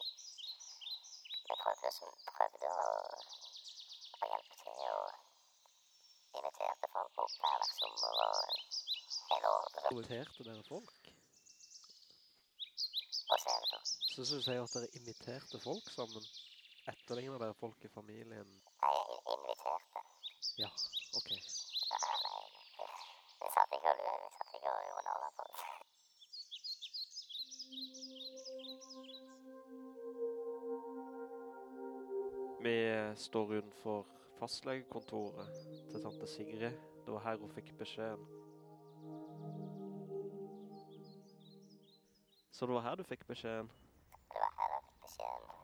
vi prøvde, som- prøvde å, å hjelpe til og inviterte folk opp her hvert sommer og hele året. Inviterte dere folk? Hva sier du det Synes Så synes jeg at dere imiterte folk sammen. Etterligner dere folk i familien? Jeg inviterte. Ja, ok. Ja, nei, vi satt ikke og vi satt ikke og gjorde narr på folk. Vi står utenfor fastlegekontoret til tante Sigrid. Det var her hun fikk beskjeden. Så det var her du fikk beskjeden? Det var her jeg fikk beskjeden.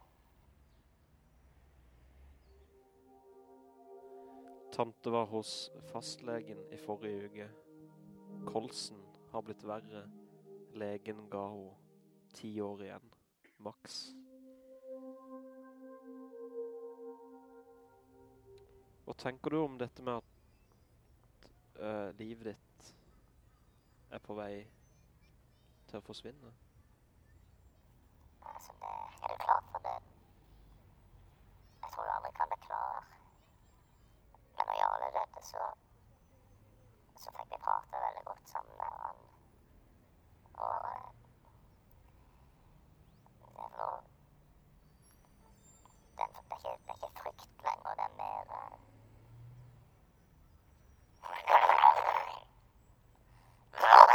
Tante var hos fastlegen i forrige uke. Kolsen har blitt verre. Legen ga henne ti år igjen. Maks. Hva tenker du om dette med at uh, livet ditt er på vei til å forsvinne? Altså, det, er du klar for det? Jeg tror du aldri kan bli klar. Men når Jarle døde, så, så fikk vi prate veldig godt sammen med han. Og eh, det er noe det er, det, er ikke, det er ikke frykt lenger, det er mer eh, Det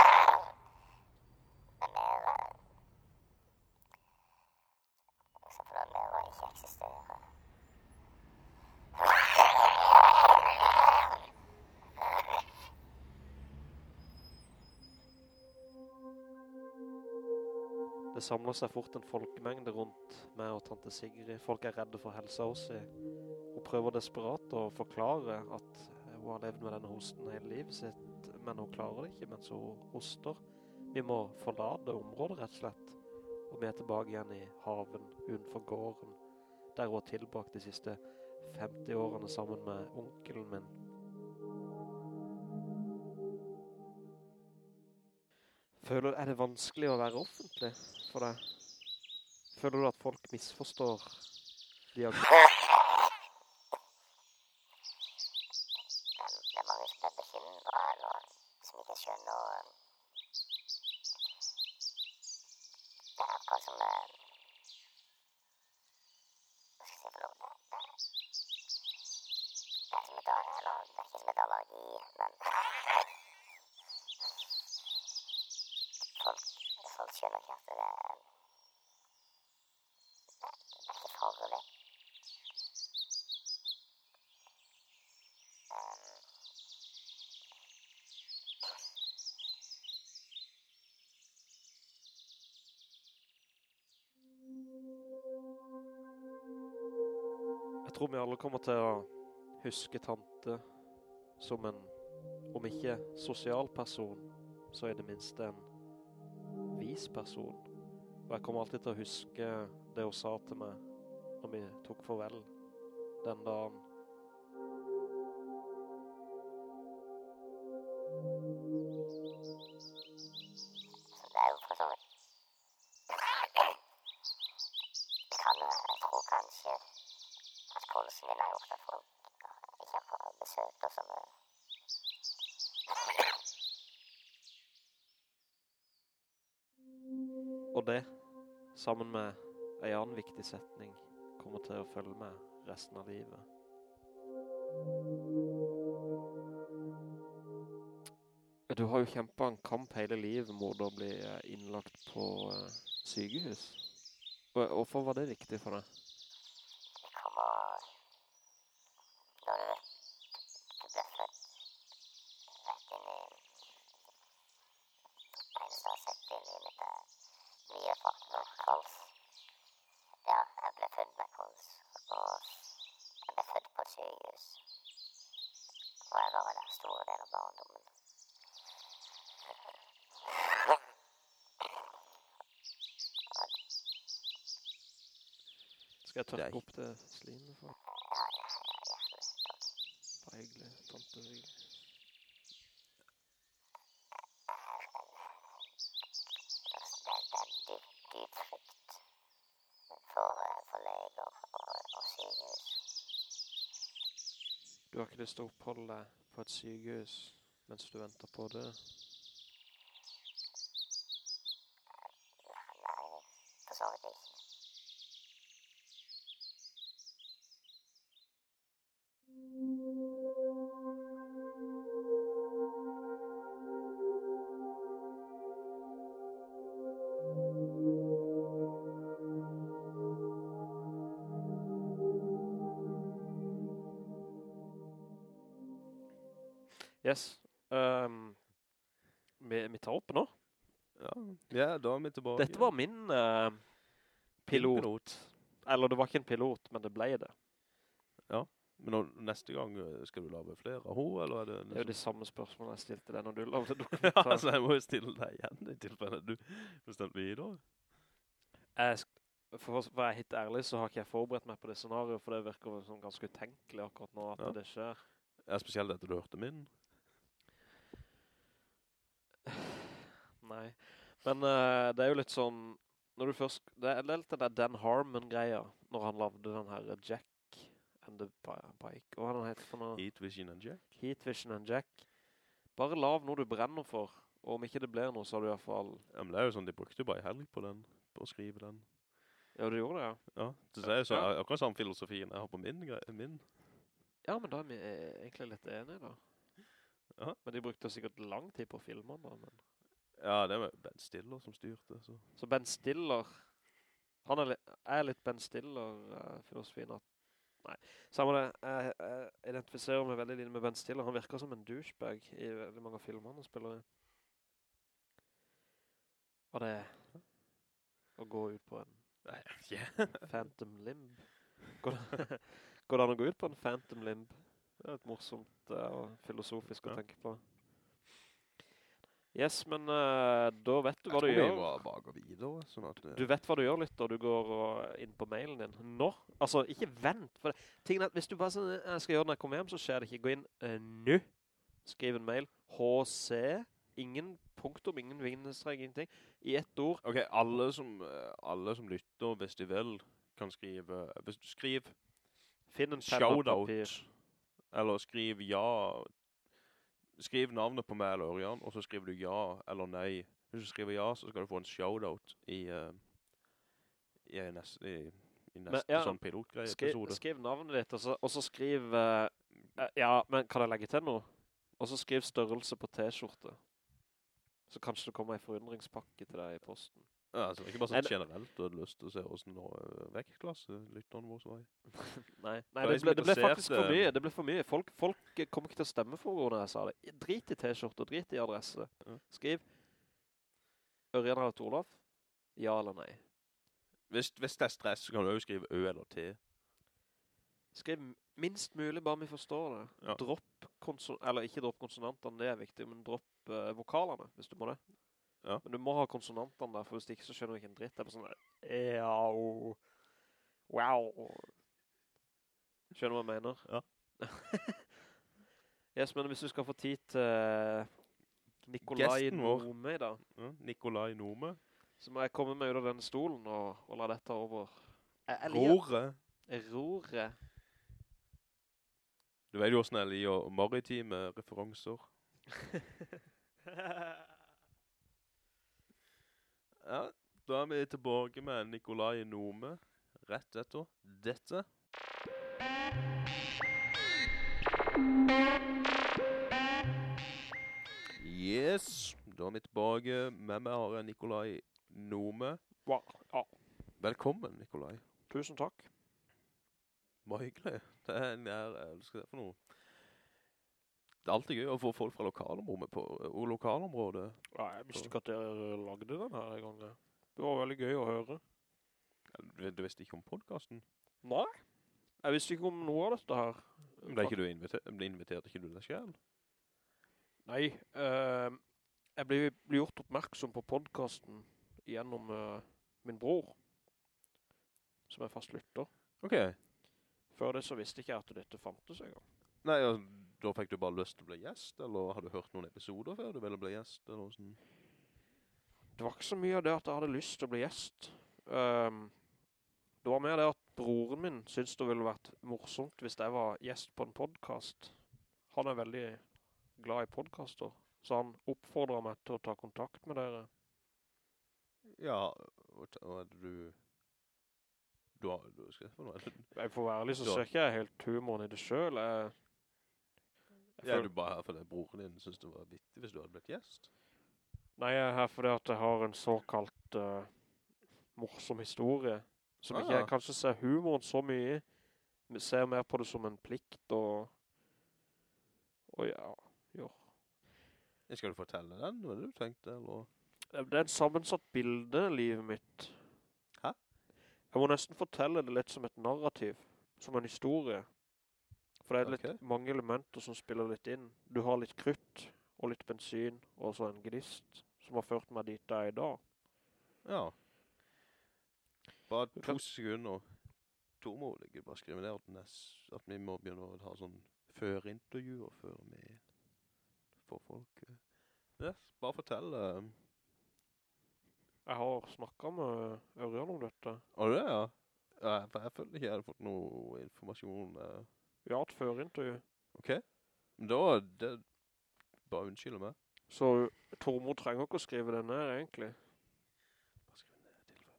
Det samler seg fort en folkemengde rundt meg og tante Sigrid. Folk er redde for helsa seg. Hun prøver desperat å forklare at hun har levd med denne hosten hele livet sitt, men hun klarer det ikke mens hun hoster. Vi må forlate området rett og slett, og vi er tilbake igjen i haven utenfor gården, der hun har tilbrakt de siste 50 årene sammen med onkelen min. Føler, er det vanskelig å være offentlig for deg? Føler du at folk misforstår diagnosen? Det er, det er mange som er bekymra, eller som ikke skjønner akkurat som eh, Hva skal jeg si for noe? Det, det, det er som et al- eller, det er ikke som et allergi, men folk, folk skjønner ikke at det er Det, det er ikke farlig. Um, Jeg tror vi alle kommer til å huske tante som en, om ikke sosial person, så er det minst en vis person. Og jeg kommer alltid til å huske det hun sa til meg når vi tok farvel den dagen. Det er jo for så vidt kan Jeg tror kanskje at polsen min har gjort at folk ikke og besøkt oss så mye. Og det, sammen med en annen viktig setning, kommer til å følge med resten av livet. Du har jo kjempet en kamp hele livet mot å bli eh, innlagt på eh, sykehus. Hvorfor var det viktig for deg? Det kommer Når du, du blir født rett inn i Det eneste jeg har sett i livet mitt, er mye fakta. Kols. Ja, jeg ble født med kols. Og jeg ble født på et sykehus. Og jeg var der store deler av barndommen. Skal jeg Det er tørke opp det slimet for? Ja, ja, ja, hjertelig. Bare hyggelig, tante. hyggelig. Det er, det er dyp, dyp frykt for, eh, for leger og, og hyggelig. Du har ikke lyst til å oppholde deg på et sykehus mens du venter på det? Nei, tilbake. Dette var min uh, pilot. Eller det var ikke en pilot, men det ble det. Ja, Men nå, neste gang eh, skal du lave flere av henne, eller er det... Det er jo de samme spørsmålene jeg stilte deg når du lavde ja, så altså jeg må jo stille deg igjen i tilfelle du bestemte videre. Jeg for å være helt ærlig så har ikke jeg forberedt meg på det scenariet, for det virker som ganske utenkelig akkurat nå at Ja. det skjer. Ja, spesielt etter du hørte min. Nei. Men uh, det er jo litt sånn, når du først, det er er litt den der Dan Harmon-greia, når han lavde den her Jack and the Bike, hva var den heter for noe? Heat Vision and Jack. Heat Vision and Jack. Bare lav noe du brenner for, og om ikke det blir noe, så har du i hvert fall... Ja, men det er jo sånn, de brukte jo bare helg på den, på å skrive den. Ja, du gjorde det, ja. Ja, så det er jo sånn, Ja. akkurat samme filosofien jeg har på min, min. Ja, men da er vi eh, egentlig litt enige da. Ja. Men de brukte sikkert lang tid på å filme den da, men... Ja, det var Ben Stiller som styrte, så. Så Ben Stiller, han er, li er litt Ben Stiller-filosofien at, nei, samme det, jeg, jeg identifiserer meg veldig lite med Ben Stiller, han virker som en douchebag i veldig mange filmer han spiller i. Og det å gå ut på en. Phantom Limb. Går det, går det an å gå ut på en Phantom Limb? Det er litt morsomt uh, og filosofisk å tenke på. Yes, men uh, da vet du hva du gjør. Jeg tror vi gå videre, sånn at... Du vet hva du gjør, litt, og Du går og- inn på mailen din. Nå. Altså, ikke vent. For det. er at hvis du bare sånn, jeg skal gjøre det når jeg kommer hjem, så skjer det ikke. Gå inn uh, nå. Skriv en mail. HC. Ingen punktum, ingen vinnestreng, ingenting. I ett ord. Ok, alle som, eh, alle som lytter, hvis de vil, kan skrive, hvis du skriver Finn en shoutout, eller skriv ja, skriv navnet på meg eller Ørjan, og så skriver du ja eller nei. Hvis du skriver ja, så skal du få en shoutout i, uh, i, neste, i, i Men, ja, sånn Skriv, pilotgreie-episode. skriv navnet ditt, og så, og så skriv... eh, ja, men kan jeg legge til noe? Og så skriv størrelse på t-skjorte. Så kanskje det kommer en forundringspakke til deg i posten. Ja, altså, ikke bare sånn sånn generelt, du hadde lyst til å se hvordan det var vekkklasse lytterne våre var i. Nei, nei det, ble, er det ble faktisk for mye. Det ble for mye. Folk, folk eh, kommer ikke til å stemme for når jeg sa det. Drit i t-skjorte, drit i adresse. Skriv Ørjan eller Torlof Ja eller nei. Hvis, hvis det er stress, så kan du jo skrive Ø eller T. Skriv minst mulig, bare vi forstår det. Ja. Dropp konson... Eller ikke dropp konsonantene, det er viktig, men dropp uh, vokalene, hvis du må det. Ja. Men du må ha konsonantene der, for hvis ikke så skjønner du ikke en dritt. Det er bare sånn Eau. Wow. Skjønner du hva jeg mener? Ja. yes, men hvis du skal få tid til Nikolai Nome i dag, Ja, Nikolai Nome. så må jeg komme meg ut av den stolen og, og la dette over. Jeg Rore. Roret. Du vet jo hvordan jeg liker maritime referanser. Ja, da er vi tilbake med Nikolai Nome, rett etter dette. Yes, da er vi tilbake. Med meg har jeg Nikolai Nome. Wow. Ja, Velkommen, Nikolai. tusen takk. Var hyggelig. Det er en. Hva skal det for noe? Alltid gøy å få folk fra lokalområdet på, og lokalområdet. Ja, jeg visste ikke at dere lagde den her en gang. Det var veldig gøy å høre. Du, du visste ikke om podcasten? Nei. Jeg visste ikke om noe av dette her. Men ble ikke du invitert, ble invitert ikke du deg selv? Nei, øh, jeg ble, ble gjort oppmerksom på podcasten gjennom øh, min bror, som er fast lytter. Ok. Før det så visste ikke jeg at dette fantes en gang. Nei, ja, da fikk du bare lyst til å bli gjest, eller har du hørt noen episoder før du ville bli gjest, eller sånn? Det var ikke så mye av det at jeg hadde lyst til å bli gjest. Um, det var mer det at broren min syntes det ville vært morsomt hvis jeg var gjest på en podcast. Han er veldig glad i podcaster, så han oppfordret meg til å ta kontakt med dere. Ja, og, du... Du har, du skal? Jeg får være ærlig, så ser ikke jeg helt humoren i det selv. Jeg, jeg Ja, du bare her fordi broren din synes det var vittig hvis du hadde blitt gjest? Nei, jeg er her fordi at jeg har en såkalt uh, morsom historie, som Ah. ikke jeg kanskje ser humoren så mye, men ser mer på det som en plikt, og, og ja, jo. Skal du fortelle den, hva du tenkte, eller? Det det er en sammensatt bilde, livet mitt. Hæ? Jeg må nesten fortelle det litt som et narrativ, som en historie. For det er litt okay. mange elementer som spiller litt inn. Du har litt krutt, og litt bensin, og så en gnist, som har ført meg dit jeg er i dag. Ja. Bare to sekunder. To må ikke bare skrive ned at, nes, at vi må begynne å ha sånn førintervjuer før vi får folk. Yes, bare fortell. eh. Jeg har snakket med Ørjan om dette. Har du det, ja? Jeg, jeg føler ikke jeg hadde fått noe informasjon. eh. Vi har et førintervju. Ok. Men da, det, bare unnskyld meg. Så Tormod trenger ikke å skrive det ned, egentlig. Bare skriv ned i tilfelle.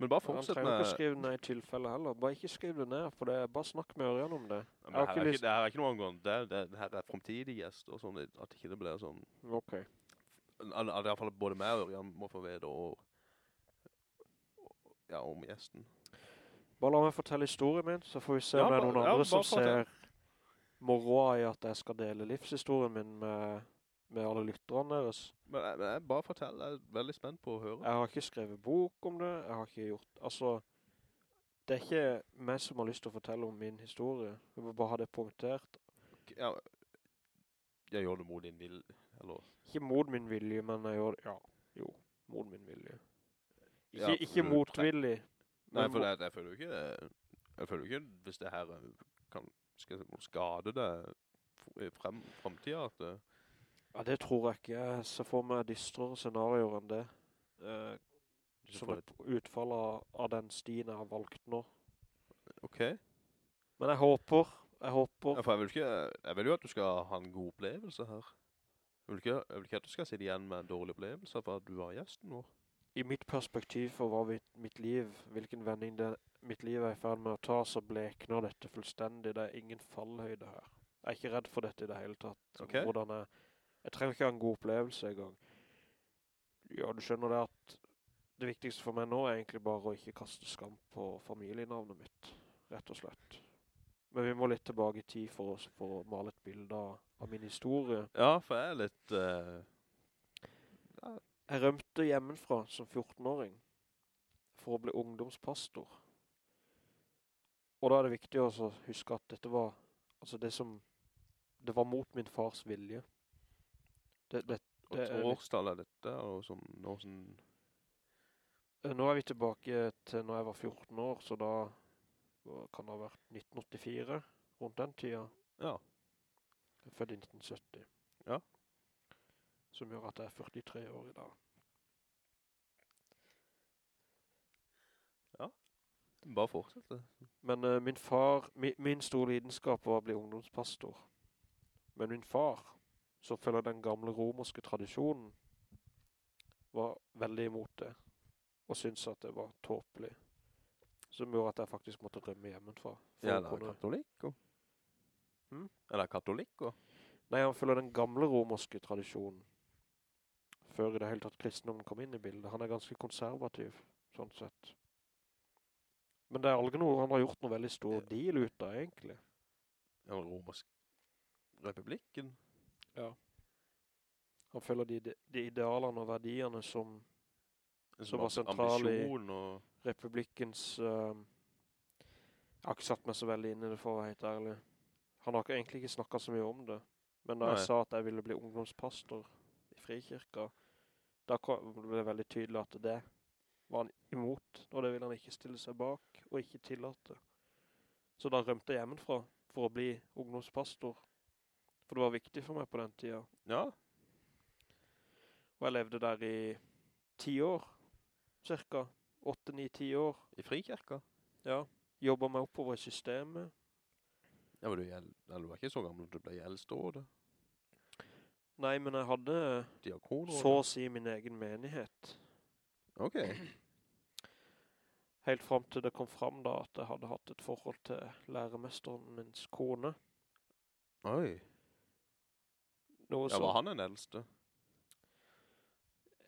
Men bare Han trenger med... ikke å skrive det ned i tilfelle heller. Bare ikke skriv det ned, for det er bare snakk med Ørjan om det. Ja, men her er ikke, lyst- det her er ikke noe angående. Det, det, det her er fremtidig gjest og sånn, at ikke det blir sånn... Ok. Al- i hvert fall både meg og Ørjan må få vite og, ja, om gjesten. Bare la meg fortelle historien min, så får vi se om det er noen andre som ser moroa i at jeg skal dele livshistorien min med, med alle lytterne deres. Men, men jeg bare fortell, jeg er veldig spent på å høre. Jeg har ikke skrevet bok om det, jeg har ikke gjort, altså, det er ikke meg som har lyst til å fortelle om min historie. Jeg må bare ha det punktert. Ja, jeg gjør det mot din vilje, eller... Ikke mot min vilje, men jeg gjør det, ja, jo, mot min vilje. Ikke, Ja, ikke motvillig. Nei, for det, jeg føler jo ikke, jeg føler jo ikke, hvis det her kan skal skade det frem, fremtiden, at det, Ja, det tror jeg ikke. Jeg ser for meg scenarier scenarioer enn det. Eh, som et utfall av, av den stien jeg har valgt nå. ok. Men jeg håper, jeg håper, Ja, for jeg vil, ikke, jeg vil jo at du skal ha en god opplevelse her. Jeg vil ikke, jeg vil ikke at du skal sitte igjen med en dårlig opplevelse for at du var gjesten vår. I mitt perspektiv for hva mitt, mitt liv, hvilken vending det, mitt liv er i ferd med å ta, så blekner dette fullstendig. Det er ingen fallhøyde her. Jeg er ikke redd for dette i det hele tatt. Okay. Jeg, jeg trenger ikke ha en god opplevelse i gang. Ja, du skjønner det at det viktigste for meg nå er egentlig bare å ikke kaste skam på familienavnet mitt, rett og slett. Men vi må litt tilbake i tid for, oss, for å male et bilde av, av min historie. Ja, for jeg er litt... eh, Jeg rømte hjemmefra som 14-åring for å bli ungdomspastor. Og da er det viktig å huske at dette var, altså det som, det var mot min fars vilje. Det, det, og det er årstall er dette, og sånn, nå sånn... Eh, Nå er vi tilbake til når jeg var 14 år, så da kan det ha vært 1984, rundt den tida. Ja, født i 1970. Ja. Som gjør at jeg er 43 år i dag. Ja, bare fortsette. Men uh, min far, mi, min store lidenskap var å bli ungdomspastor. Men min far, som følger den gamle romerske tradisjonen, var veldig imot det. Og syntes at det var tåpelig. Som gjorde at jeg faktisk måtte rømme hjemmefra. for Ja, eller kunne- katolikk, og... Hm? Eller katolikk, og... Nei, han følger den gamle romerske tradisjonen. Før i det hele tatt kristendommen kom inn i bildet. Han er ganske konservativ, sånn sett. Men det er Algenor han har gjort noe veldig stor deal ut av, egentlig. Ja, romersk republikken. Ja. Han følger de, de idealene og verdiene som Som var sentrale sentral i- og... republikkens... Uh, jeg har ikke satt meg så veldig inn i det, for å være helt ærlig. Han har egentlig ikke snakket så mye om det. Men da jeg sa at jeg ville bli ungdomspastor i Frikirka, da ble det veldig tydelig at det var han imot, og det ville han ikke stille seg bak, og ikke tillate. Så da rømte jeg hjemmefra for å bli ungdomspastor. For det var viktig for meg på den tida. Ja, Og jeg levde der i ti år, cirka. Åtte, ni, ti år. i frikirka. Ja. Jobbet meg oppover i systemet. Ja, men du, du var ikke så gammel at du ble gjeldstående. Nei, men jeg hadde Diakon, så å si min egen menighet. Ok. Helt frem til det kom frem da at jeg hadde hatt et forhold til læremesteren mins kone. Oi. Noe Ja, var han en eldste?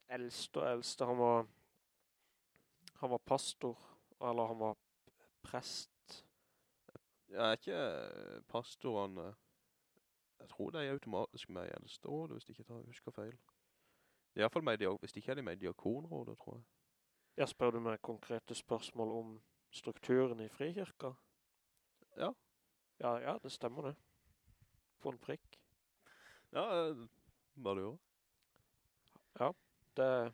eldste og eldste, han var, han var pastor, eller han var prest. Ja, er ikke pastoren... pastorene... Jeg tror det er automatisk med i eldsterådet, hvis ikke tar, husker feil. I hvert fall med, hvis de ikke er de med i diakonrådet, tror jeg. Jeg spør du meg konkrete spørsmål om strukturen i frikirka? Ja. Ja, ja, det stemmer det. På en prikk. Ja, eh, hva du gjør. Det,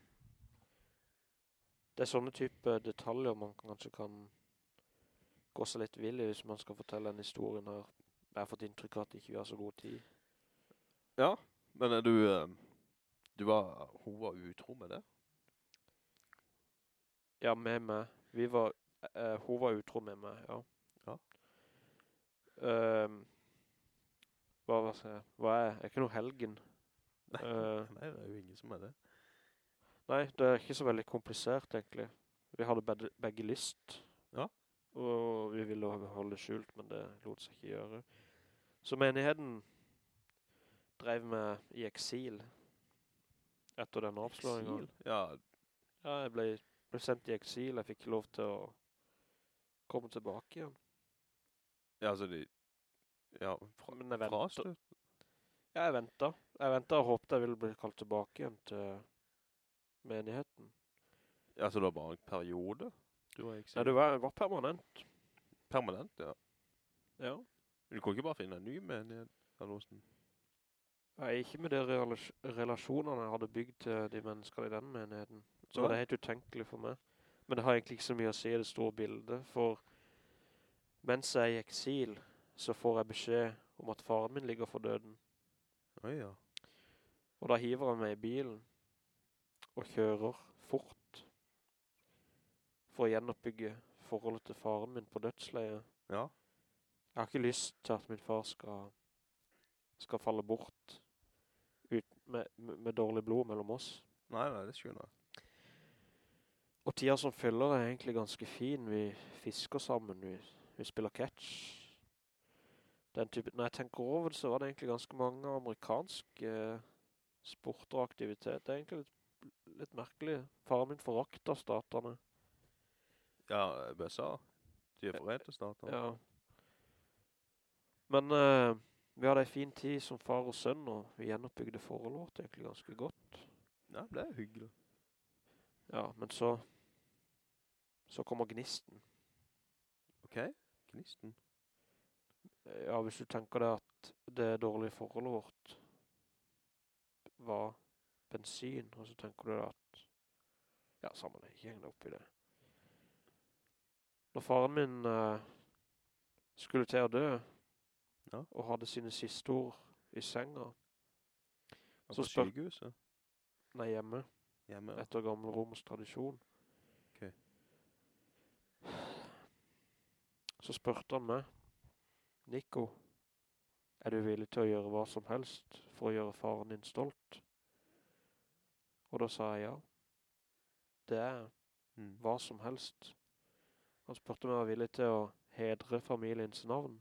det er sånne type detaljer man kanskje kan gå seg litt vill i hvis man skal fortelle en historien her. Jeg har fått inntrykk av at ikke vi har så god tid. Ja, men du... eh, Du var... Hun var utro med det? Ja, med meg. Vi var, uh, hun var utro med meg, ja. Ja. Ehm, hva, hva jeg? Hva er er ikke noe helgen. Eh, Nei, det er jo ingen som er det. Nei, det er ikke så veldig komplisert, egentlig. Vi hadde begge, begge lyst. Og vi ville holde skjult, men det lot seg ikke gjøre. Så menigheten drev med i eksil etter den avsløringen. Ja, Ja, jeg ble, ble sendt i eksil. Jeg fikk lov til å komme tilbake igjen. ja, altså de... Ja, fra, Men jeg ventet. Ja, jeg ventet. Jeg ventet og håpet jeg ville bli kalt tilbake igjen til menigheten. Ja, så det var bare en periode? Du var ikke? Nei, det var, var permanent. Permanent, ja. Ja. Du kunne ikke bare finne en ny menighet? Eller noe sånt? Nei, ikke med de relasjonene jeg hadde bygd til de menneskene i den menigheten. Så var det helt utenkelig for meg. Men det har egentlig ikke så mye å si i det store bildet, for mens jeg er i eksil, så får jeg beskjed om at faren min ligger for døden. Oi, ja. Og da hiver jeg meg i bilen og kjører fort for å gjenoppbygge forholdet til faren min på dødsleiet. Ja. Jeg har ikke lyst til at min far skal, skal falle bort ut med, med, dårlig blod mellom oss. Nei, nei, det skjønner jeg. Og tida som fyller er egentlig ganske fin. Vi fisker sammen, vi, vi spiller catch. Den type, når jeg tenker over det, så var det egentlig ganske mange amerikanske eh, sporter og aktivitet. Det er egentlig litt, litt merkelig. Faren min forakter staterne. Ja, USA. De er forente stater. Ja. Men uh, vi hadde en fin tid som far og sønn, og vi gjenoppbygde forholdet vårt egentlig ganske godt. Ja, det er hyggelig. Ja, men så så kommer gnisten. Ok, gnisten. Ja, hvis du tenker deg at det dårlige forholdet vårt var bensin, og så tenker du deg at ja, sammen ikke hengende opp i det. Når faren min uh, skulle til å dø, Ja. og hadde sine siste ord i senga, Så spør- sykehuset. nei hjemme, Hjemme. ja. etter gammel romersk tradisjon. Ok. Så spørte han meg, Nico, er du villig til å gjøre hva som helst for å gjøre faren din stolt? Og da sa jeg ja. Det er Mm. hva som helst. Han spurte om jeg var villig til å hedre familiens navn,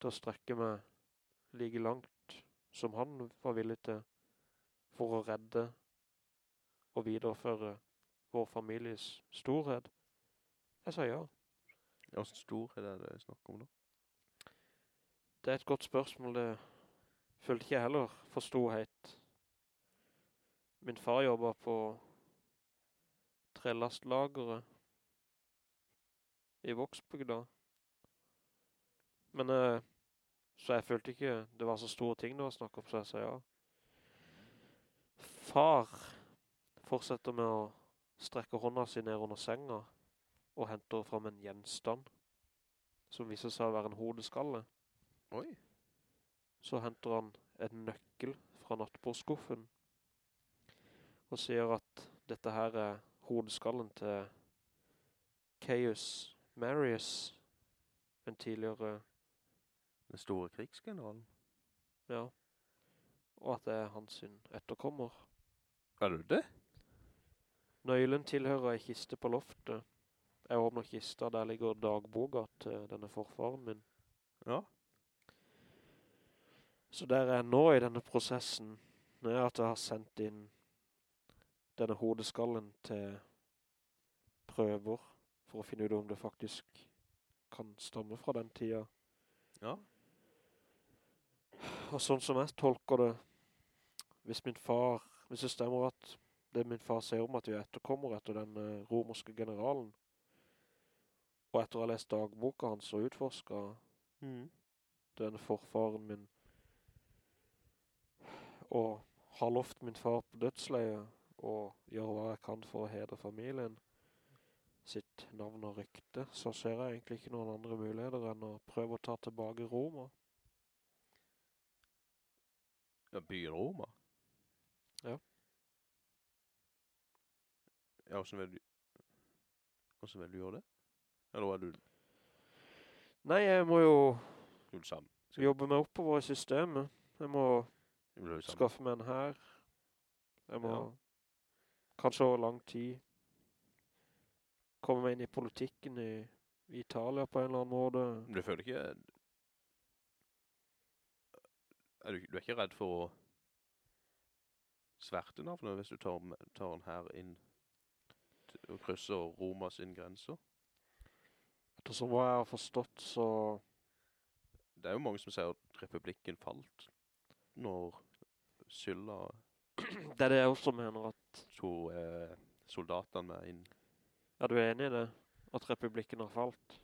til å strekke meg like langt som han var villig til for å redde og videreføre vår families storhet. Jeg sa ja. Hvilken storhed er det snakk om da? Det er et godt spørsmål, det følte ikke jeg heller for storhet. Min far jobbet på trellastlageret i da. Men, eh, så jeg følte ikke det var så store ting det var snakk om, så jeg sa ja. Far fortsetter med å strekke hånda si ned under senga og henter fram en gjenstand som viser seg å være en hodeskalle. Oi. Så henter han en nøkkel fra nattbordskuffen og sier at dette her er hodeskallen til Caius Marius, en tidligere, Den store krigsgeneralen. ja, og at det er hans etterkommer. Er du det? Nøylen tilhører en kiste på loftet. Jeg åpner kista, der ligger dagboka til denne forfaren min. Ja. Så der er jeg nå i denne prosessen, når jeg at jeg har sendt inn denne hodeskallen til prøver, for å finne ut om det faktisk kan stamme fra den tida. Ja. Og sånn som jeg tolker det, hvis min far, hvis det stemmer at det min far sier om at vi etterkommer etter den eh, romerske generalen, og etter å ha lest dagboka hans og utforsket Mm. denne forfaren min og har lovt min far på dødsleie og gjøre hva jeg kan for å hedre familien sitt navn og rykte, så ser jeg egentlig ikke noen andre muligheter enn å prøve å ta tilbake Roma. Ja, byen Roma. Ja. Ja, hvordan vil du... Hvordan vil du gjøre det? Eller hva er du, Nei, jeg må jo du sammen? jobbe meg oppover i systemet. Jeg må skaffe meg en her. Jeg må Ja. kanskje over lang tid komme meg inn i politikken i, i Italia på en eller annen måte. Men du føler ikke... Er du, du er ikke redd for å sverte navnet hvis du tar, tar den her inn og krysser Roma sin grenser? Ettersom hva jeg har forstått, så Det er jo mange som sier at republikken falt når Sylla det er det jeg også mener at To eh, soldatene med inn. Er du enig i det? At republikken har falt?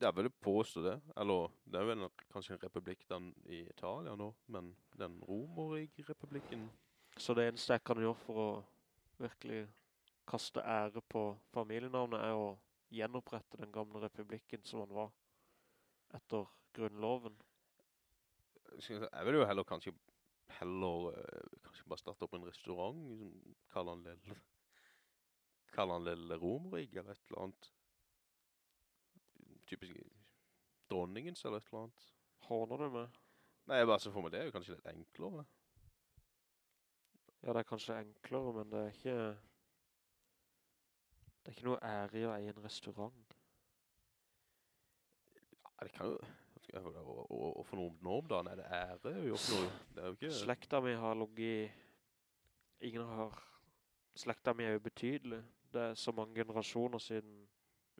Det vel å påstå det, eller det er vel kanskje en republikk den i Italia nå, men den romerige republikken. Så det eneste jeg kan gjøre for å virkelig kaste ære på familienavnet er å gjenopprette den gamle republikken som han var etter grunnloven. jeg vil jo heller kanskje heller eh, kanskje bare starte opp en restaurant, som kaller han Lille, kaller han Lille Romerike eller et eller annet. Typisk dronningens eller et eller annet. Håner du med? Nei, jeg bare så for meg det er jo kanskje litt enklere. Ja, det er kanskje enklere, men det er ikke... Det er ikke noe ære i å eie en restaurant. Ja, det kan jo... Å og, for noe nå om dagen, er det ære jo noe? Det er jo ikke... Slekta mi har logi Ingen har... Slekta mi er jo betydelig. Det er så mange generasjoner siden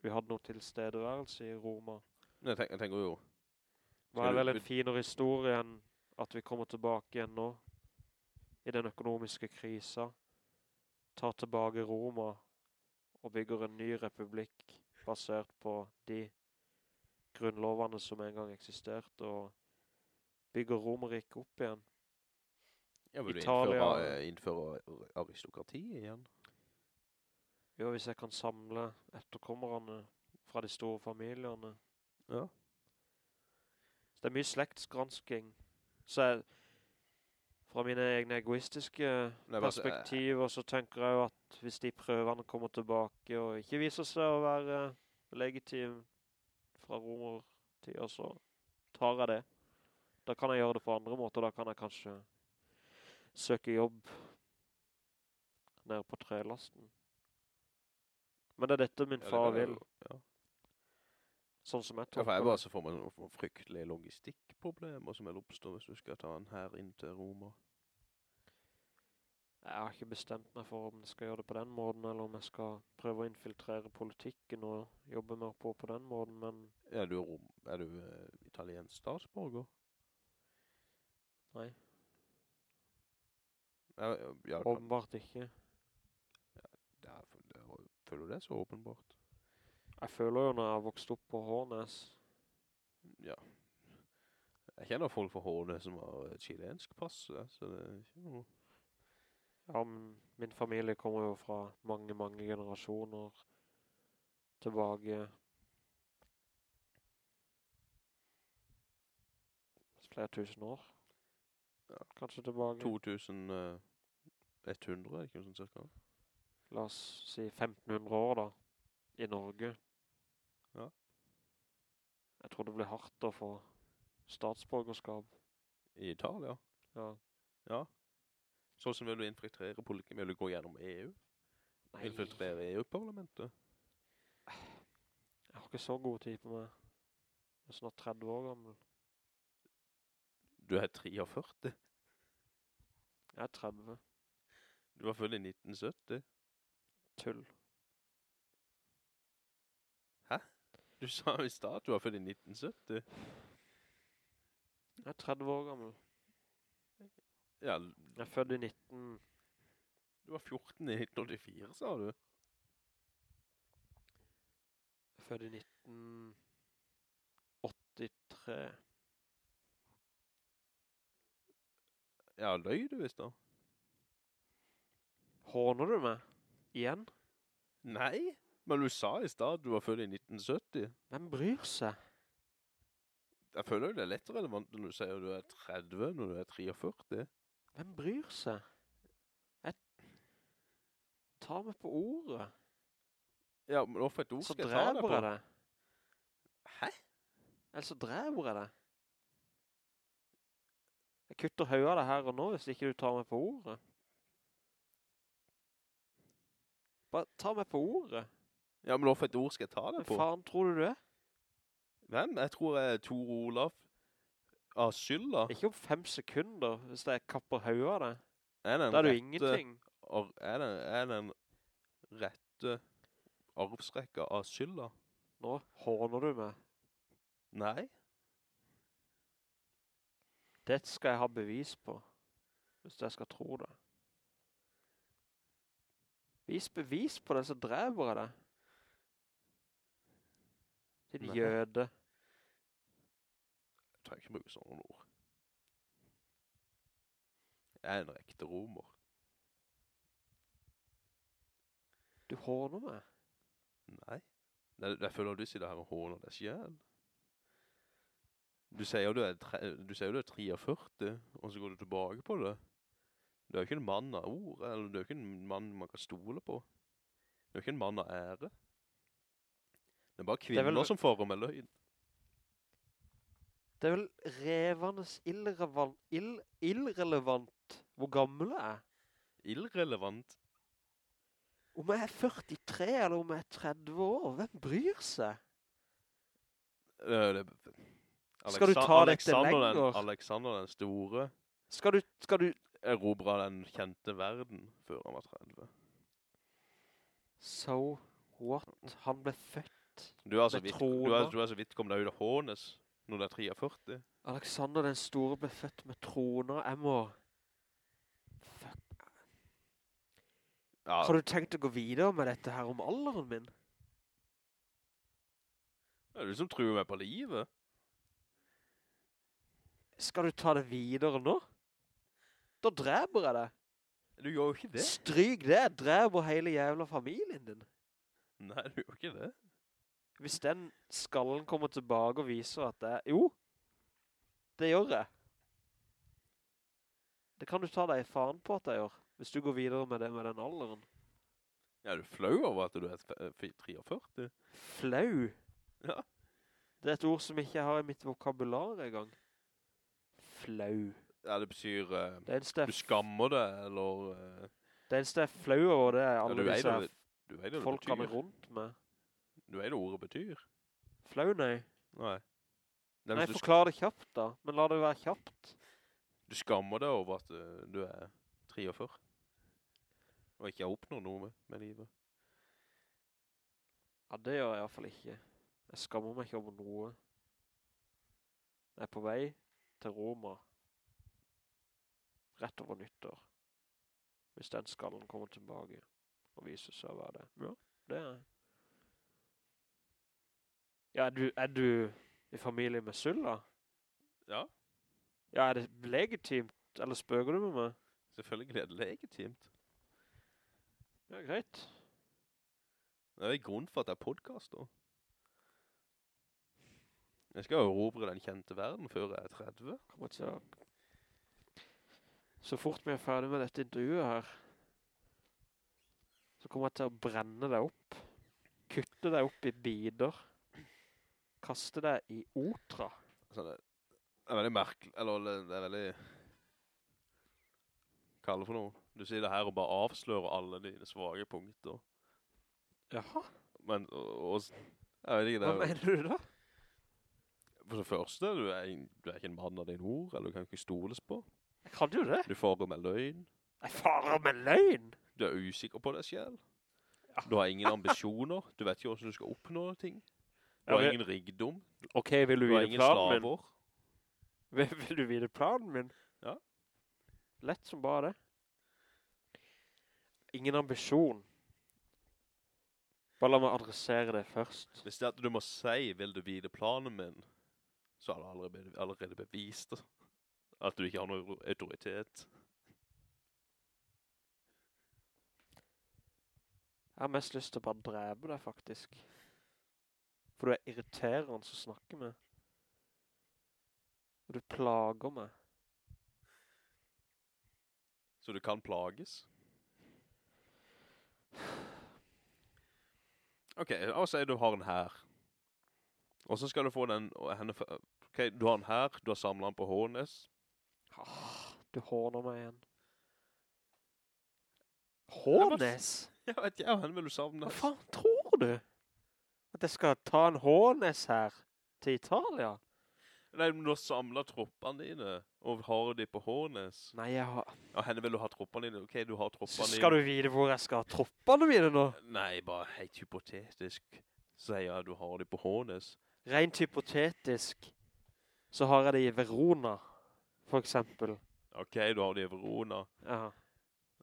vi hadde noe tilstedeværelse i Roma. Jeg, tenker, jeg tenker jo... Hva er vel en finere historie enn at vi kommer tilbake igjen nå i den økonomiske krisa, tar tilbake Roma og bygger en ny republikk basert på de grunnlovene som en gang eksisterte, og bygger Romerik opp igjen. Ja, vil du Italia- innføre, innføre aristokrati igjen? Jo, hvis jeg kan samle etterkommerne fra de store familiene. Ja. Så det er mye slektsgransking. Så jeg, fra mine egne egoistiske Nei, perspektiver, så tenker jeg jo at hvis de prøvene kommer tilbake og ikke viser seg å være legitim fra romertida, så tar jeg det. Da kan jeg gjøre det på andre måter. Da kan jeg kanskje søke jobb nede på trelasten. Men det er dette min Ja, det far vil, Ja. sånn som jeg Ja, for tolker jeg bare så får man noen fryktelige logistikkproblemer som vil oppstå hvis du skal ta den her inn til Roma. Jeg har ikke bestemt meg for om jeg skal gjøre det på den måten, eller om jeg skal prøve å infiltrere politikken og jobbe mer på på den måten, men Er du, rom, er du uh, italiensk statsborger? Nei. Ja, ja, ja, åpenbart ikke. det er, er, føler jo det er så åpenbart? Jeg føler jo når jeg har vokst opp på Hårnes, Ja. Jeg kjenner folk fra Hårnes som har chilensk pass, så det er ikke noe... ja, men min familie kommer jo fra mange, mange generasjoner tilbake. Flere tusen år. Ja. Kanskje tilbake. 2100, er ikke noe sånt cirka? La oss si 1500 år da, i Norge. Ja. Jeg tror det blir hardt å få statsborgerskap. I Italia? Ja. Ja. Sånn som vil du infiltrere politikken, vil du gå gjennom EU? Nei, Infiltrere EU-parlamentet? jeg har ikke så god tid på meg. Jeg er snart 30 år gammel. Du er 43. Jeg er 30. Du var født i 1970. Tull. Du sa jo i stad at du var født i 1970. Jeg er 30 år gammel. Ja, Jeg er født i 19... du var 14 i 1984, sa du. Jeg født i 1983. Ja, løy du visst da. Håner du meg? Igjen? Nei, men du sa i stad du var født i 1970. Hvem bryr seg? Jeg føler jo det er lett relevant når du sier du er 30, når du er 43. Hvem bryr seg? Jeg tar meg på ordet. Ja, men hvorfor et ord Så skal jeg ta deg på? dreper på? jeg det. Hæ? Eller så dreper jeg det. Jeg kutter høy av deg her og nå hvis ikke du tar meg på ordet. Bare ta meg på ordet. Ja, men hvorfor et ord skal jeg ta det deg på? faen tror du du er? Hvem? Jeg tror jeg er Tor Olav av Sylla. Ikke om fem sekunder hvis jeg kapper høy av det. Er Da er du ingenting. Er den, er den rette arvsrekka av skylda? Nå håner du meg. Nei. Det skal jeg ha bevis på. Hvis jeg skal tro det. Vis bevis på det, så dreper jeg deg. Din Nei. jøde. Jeg trenger ikke bruke sånne ord. Jeg er en rekte romer. Du håner meg. Nei. Det, jeg føler du sier det her og håner deg selv. Du sier jo du er, tre, du sier jo du er 43, og så går du tilbake på det. Du er jo ikke en mann av ord, eller du er jo ikke en mann man kan stole på. Du er jo ikke en mann av ære. Det er bare er kvinner vel- som får med løgn. Det er vel revanes illrelevant, ill, illrelevant hvor gammel jeg er. Illrelevant? Om jeg er 43 eller om jeg er 30 år, hvem bryr seg? Det, det, Skal du Aleksa- ta dette Alexander lenger? Den, Alexander den store Skal du, skal du, erobret den kjente verden før han var 30. so what? Han ble født. Du er så Med vidt, du er, du er så vidt kommet deg ut av hånes når du er 43. Alexander den store ble født med troner. Jeg må... Fuck. Ja, Har du tenkt å gå videre med dette her om alderen min? det er du som truer meg på livet. Skal du ta det videre nå? Da dreper jeg deg. Du gjør jo ikke det. Stryk det, dreper hele jævla familien din. Nei, du gjør ikke det. Hvis den skallen kommer tilbake og viser at det Jo, det gjør jeg. Det kan du ta deg faren på at jeg gjør, hvis du går videre med det med den alderen. Ja, er du flau over at du er f- f- 43? Flau. Ja. Det er et ord som ikke jeg har i mitt vokabular engang. Flau. Ja, det betyr uh, Det eneste du skammer deg, eller... Uh, det er en sted flau over, det er ja, disse det, du vet det det folkene rundt med. Du vet det ordet betyr. Flau, nei. Nei. Nei, Nei, forklar det kjapt da. Men la det være kjapt. du skammer deg over at eh, du er 43. Og ikke har oppnått noe med, med livet. Ja, det gjør jeg i hvert fall ikke. Jeg skammer meg ikke over noe. Jeg er på vei til Roma. Rett over nyttår. Hvis den skallen kommer tilbake og viser seg å være det. Ja, det er. Ja, er du, er du i familie med Sulla? Ja, Ja, er det legitimt, eller spøker du med meg? selvfølgelig er det legitimt. Ja, greit. Det er grunn for at det er podcast da. Jeg skal jo erobre den kjente verden før jeg er 30. Kommer til å... Så fort vi er ferdig med dette intervjuet her, så kommer jeg til å brenne deg opp, kutte deg opp i bider, kaste deg i otra. Altså, det er veldig merkelig, eller det er veldig... Det for noe? Du sier det her og bare avslører alle dine svage punkter. Jaha, Men, og, og, jeg vet ikke, det hva er mener du da? For det første, du er, du er ikke en mann av din ord, eller du kan ikke stoles på. Jeg kan jo det. Du farer med løgn. Jeg farer med løgn. Du er usikker på deg selv. Du har ingen ambisjoner. Du vet ikke hvordan du skal oppnå ting. Du Ja, har ingen rikdom. Ok, vil du Du har vite ingen planen min? slaver. Vil, vil du vite planen min? Ja. Lett som bare det. Ingen ambisjon. Bare la meg adressere det først. Hvis det er at du må si, vil du vite planen min, så har du allerede, allerede bevist det. At du ikke har noe autoritet. Jeg har mest lyst til å bare drepe deg, faktisk. For du er irriterende å snakke med. Og du plager meg. Så du kan plages. Ok, la oss si du har en her. Og så skal du få den, henne, ok, du har den her, du har samlet den på Hånes. Ah, Du håner meg igjen. Hånes? Jeg vet ikke, henne vil du savne. Hva faen tror du? At jeg skal ta en Hånes her til Italia? Nei, men du har samlet troppene dine, og har de på Hånes. Nei, jeg har... Ja, henne vil du ha troppene dine. Ok, du har troppene dine. skal du vite hvor jeg skal ha troppene mine nå? Nei, bare helt hypotetisk. Sier jeg du har de på Hånes. Rent hypotetisk så har jeg de i Verona, for eksempel. Ok, du har de i Verona. Ja.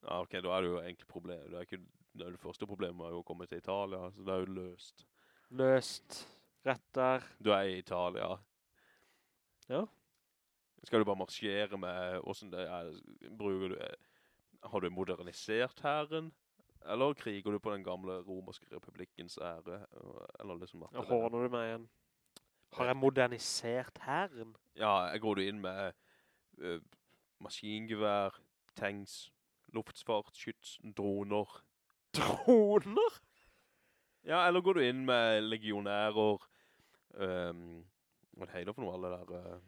Ja, ok, da er det jo egentlig problem. Det ikke det, det første problemet er jo å komme til Italia, så det er jo løst. Løst. Rett der. Du er i Italia. Ja. Skal du bare marsjere med, hvordan det er, bruker du, har du modernisert herren? Eller kriger du på den gamle romerske republikkens ære? Eller liksom at Nå håner du meg igjen. Har jeg modernisert herren? Ja, jeg går du inn med uh, maskingevær, tanks, luftfart, skyts, droner. Droner? Ja, eller går du inn med legionærer, um, hva det heter for noe, alle der... Uh,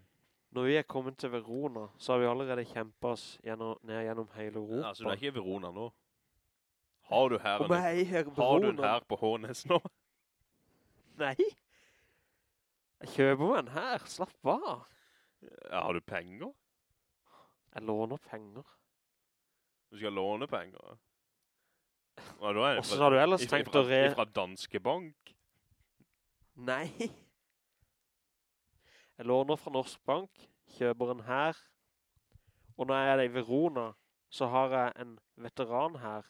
Når vi er kommet til Verona, så har vi allerede kjempet oss gjennom, ned gjennom hele Europa. altså, du er ikke Verona nå. Har du her, er her har du en her på Hånes nå? Nei. Jeg kjøper meg en her. Slapp av. Ja, har du penger? Jeg låner penger. Du skal låne penger. Og så har du ellers ifra- tenkt å re- Fra Danske Bank? Nei. Jeg låner fra Norsk Bank, kjøper en her. Og når jeg er i Verona, så har jeg en veteran her.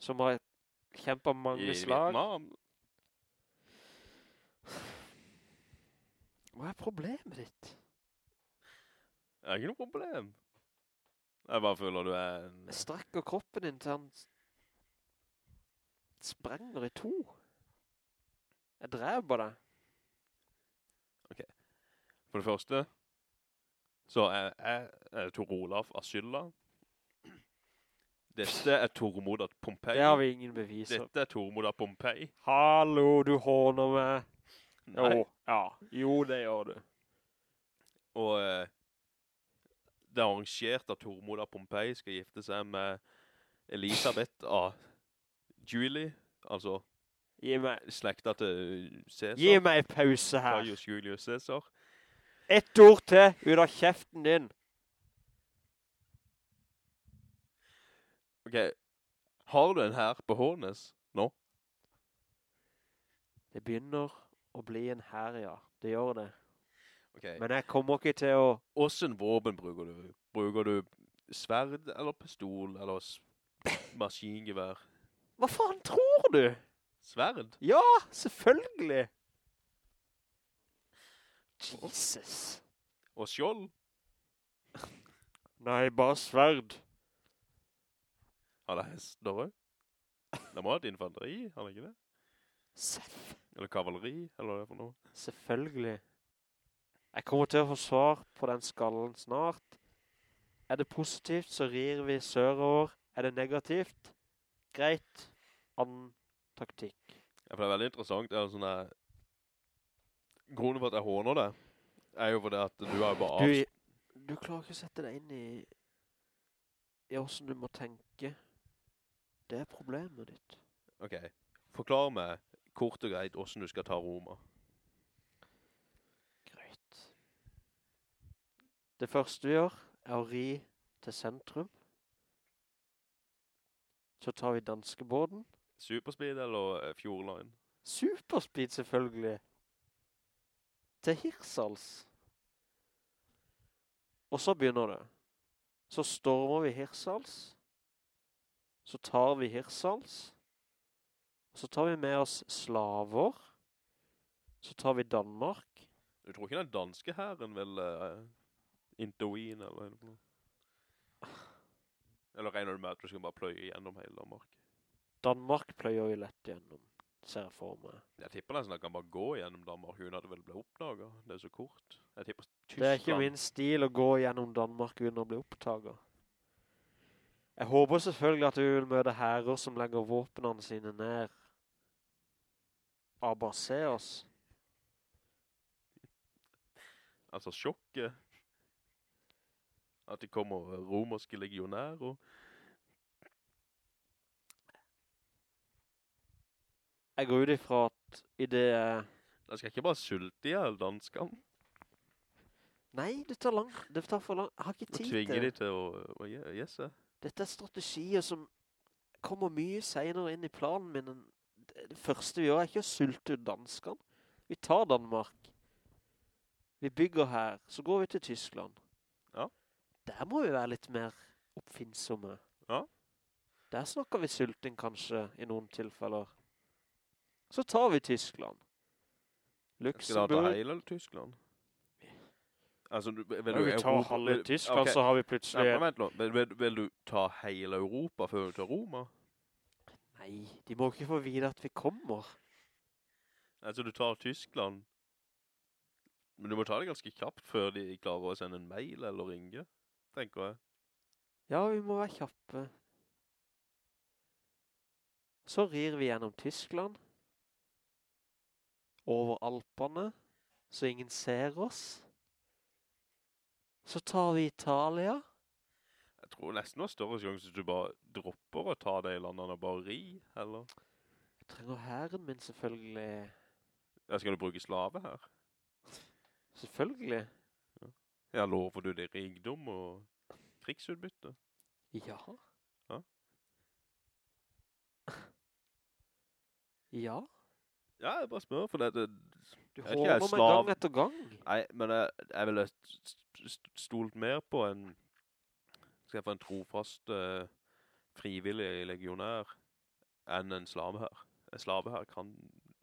Som har kjempet mange I slag. Vietnam? Hva er problemet ditt? Det er ikke noe problem. Jeg bare føler du er en... Strekker kroppen din til han sprenger i to. Jeg dreper deg. For det første, så er er, er Tor Olaf Asylla. Dette er Tormod av Pompeii. Det har vi ingen bevis om. Dette er Tormod av Pompeii. Hallo, du håner meg. Jo, ja. Jo, det gjør du. Og eh, det er arrangert at Tormod av Pompeii skal gifte seg med Elisabeth av Julie, altså Gi meg, slekta til Caesar. gi meg pause her. Gaius Julius Caesar. Et ord til ut av kjeften din. Ok, har du en her på Hånes nå? Det begynner å bli en her, ja. Det gjør det. Ok, Men jeg kommer ikke til å... hvordan våpen bruker du? Bruker du sverd eller pistol eller maskingevær? Hva faen tror du? Sverd? Ja, selvfølgelig. Jesus. Og skjold? Nei, bare sverd. Har det hester også? Det må ha et infanteri, har det ikke det? Seff. Eller kavaleri, eller hva det er for noe? Selvfølgelig. Jeg kommer til å få svar på den skallen snart. Er det positivt, så rir vi sørover. Er det negativt? Greit. Annen taktikk. Ja, for det er veldig interessant. Det er sånn der... Grunnen for at jeg håner det, er jo fordi at du har jo bare. Du, du klarer ikke å sette deg inn i i hvordan du må tenke. Det er problemet ditt. Ok, forklar meg kort og greit hvordan du skal ta Roma. Greit. Det første vi gjør er å ri til sentrum. Så tar vi danskebåten. Superspeed eller eh, Fjordline? Superspeed selvfølgelig. Til Hirsals. Og så begynner det. Så stormer vi Hirsals. Så tar vi Hirsals. Så tar vi med oss slaver. Så tar vi Danmark. Du tror ikke den danske herren vil uh, intervene eller er noe? Eller regner du med at du skal bare pløye gjennom hele Danmark? Danmark pløyer jo lett gjennom, ser jeg for meg. Jeg tipper nesten at jeg kan bare gå gjennom Danmark uten at det vil bli oppdaget. Det er så kort. Jeg tipper Tyskland. Det er ikke min stil å gå gjennom Danmark uten å bli oppdaget. Jeg håper selvfølgelig at vi vil møte herrer som legger våpnene sine ned. Abaseos. Altså sjokket. At det kommer romerske legionærer. Jeg går ut ifra at i det... Jeg skal ikke bare sulte ihjel danskene. Nei, det tar lang... Det tar for lang... Jeg har ikke tid til... Du tvinger de til å, å gje- gjesse. Dette er strategier som kommer mye senere inn i planen min. Det det første vi gjør er ikke å sulte ut danskene. Vi tar Danmark. Vi bygger her. Så går vi til Tyskland. Ja. Der må vi være litt mer oppfinnsomme. Ja. Der snakker vi sulting kanskje i noen tilfeller. Så tar vi Tyskland. Skal da ta Luxembourg. hele Tyskland? Altså, vil du vi tar halve Tyskland, okay. så har vi plutselig... Nei, vent nå. Vil, vil, vil du ta hele Europa før du tar Roma? Nei, de må ikke få vite at vi kommer. Altså, du tar Tyskland. Men du må ta det ganske kjapt før de klarer å sende en mail eller ringe, tenker jeg. Ja, vi må være kjappe. Så rir vi gjennom Tyskland. Over Alpene, så ingen ser oss. Så tar vi Italia. Jeg tror nesten det var større sjanse at du bare dropper å ta deg i landene og bare ri, eller? Jeg trenger herren min selvfølgelig. Ja, skal du bruke slave her? Selvfølgelig. Ja, lover du det rikdom og krigsutbytte? Ja. Ja. ja. Ja, jeg bare spør, for det, det Du er håner meg gang etter gang. Nei, men jeg, jeg ville st- st- stolt mer på en skal jeg få en trofast uh, frivillig legionær enn en slave her. En slave her kan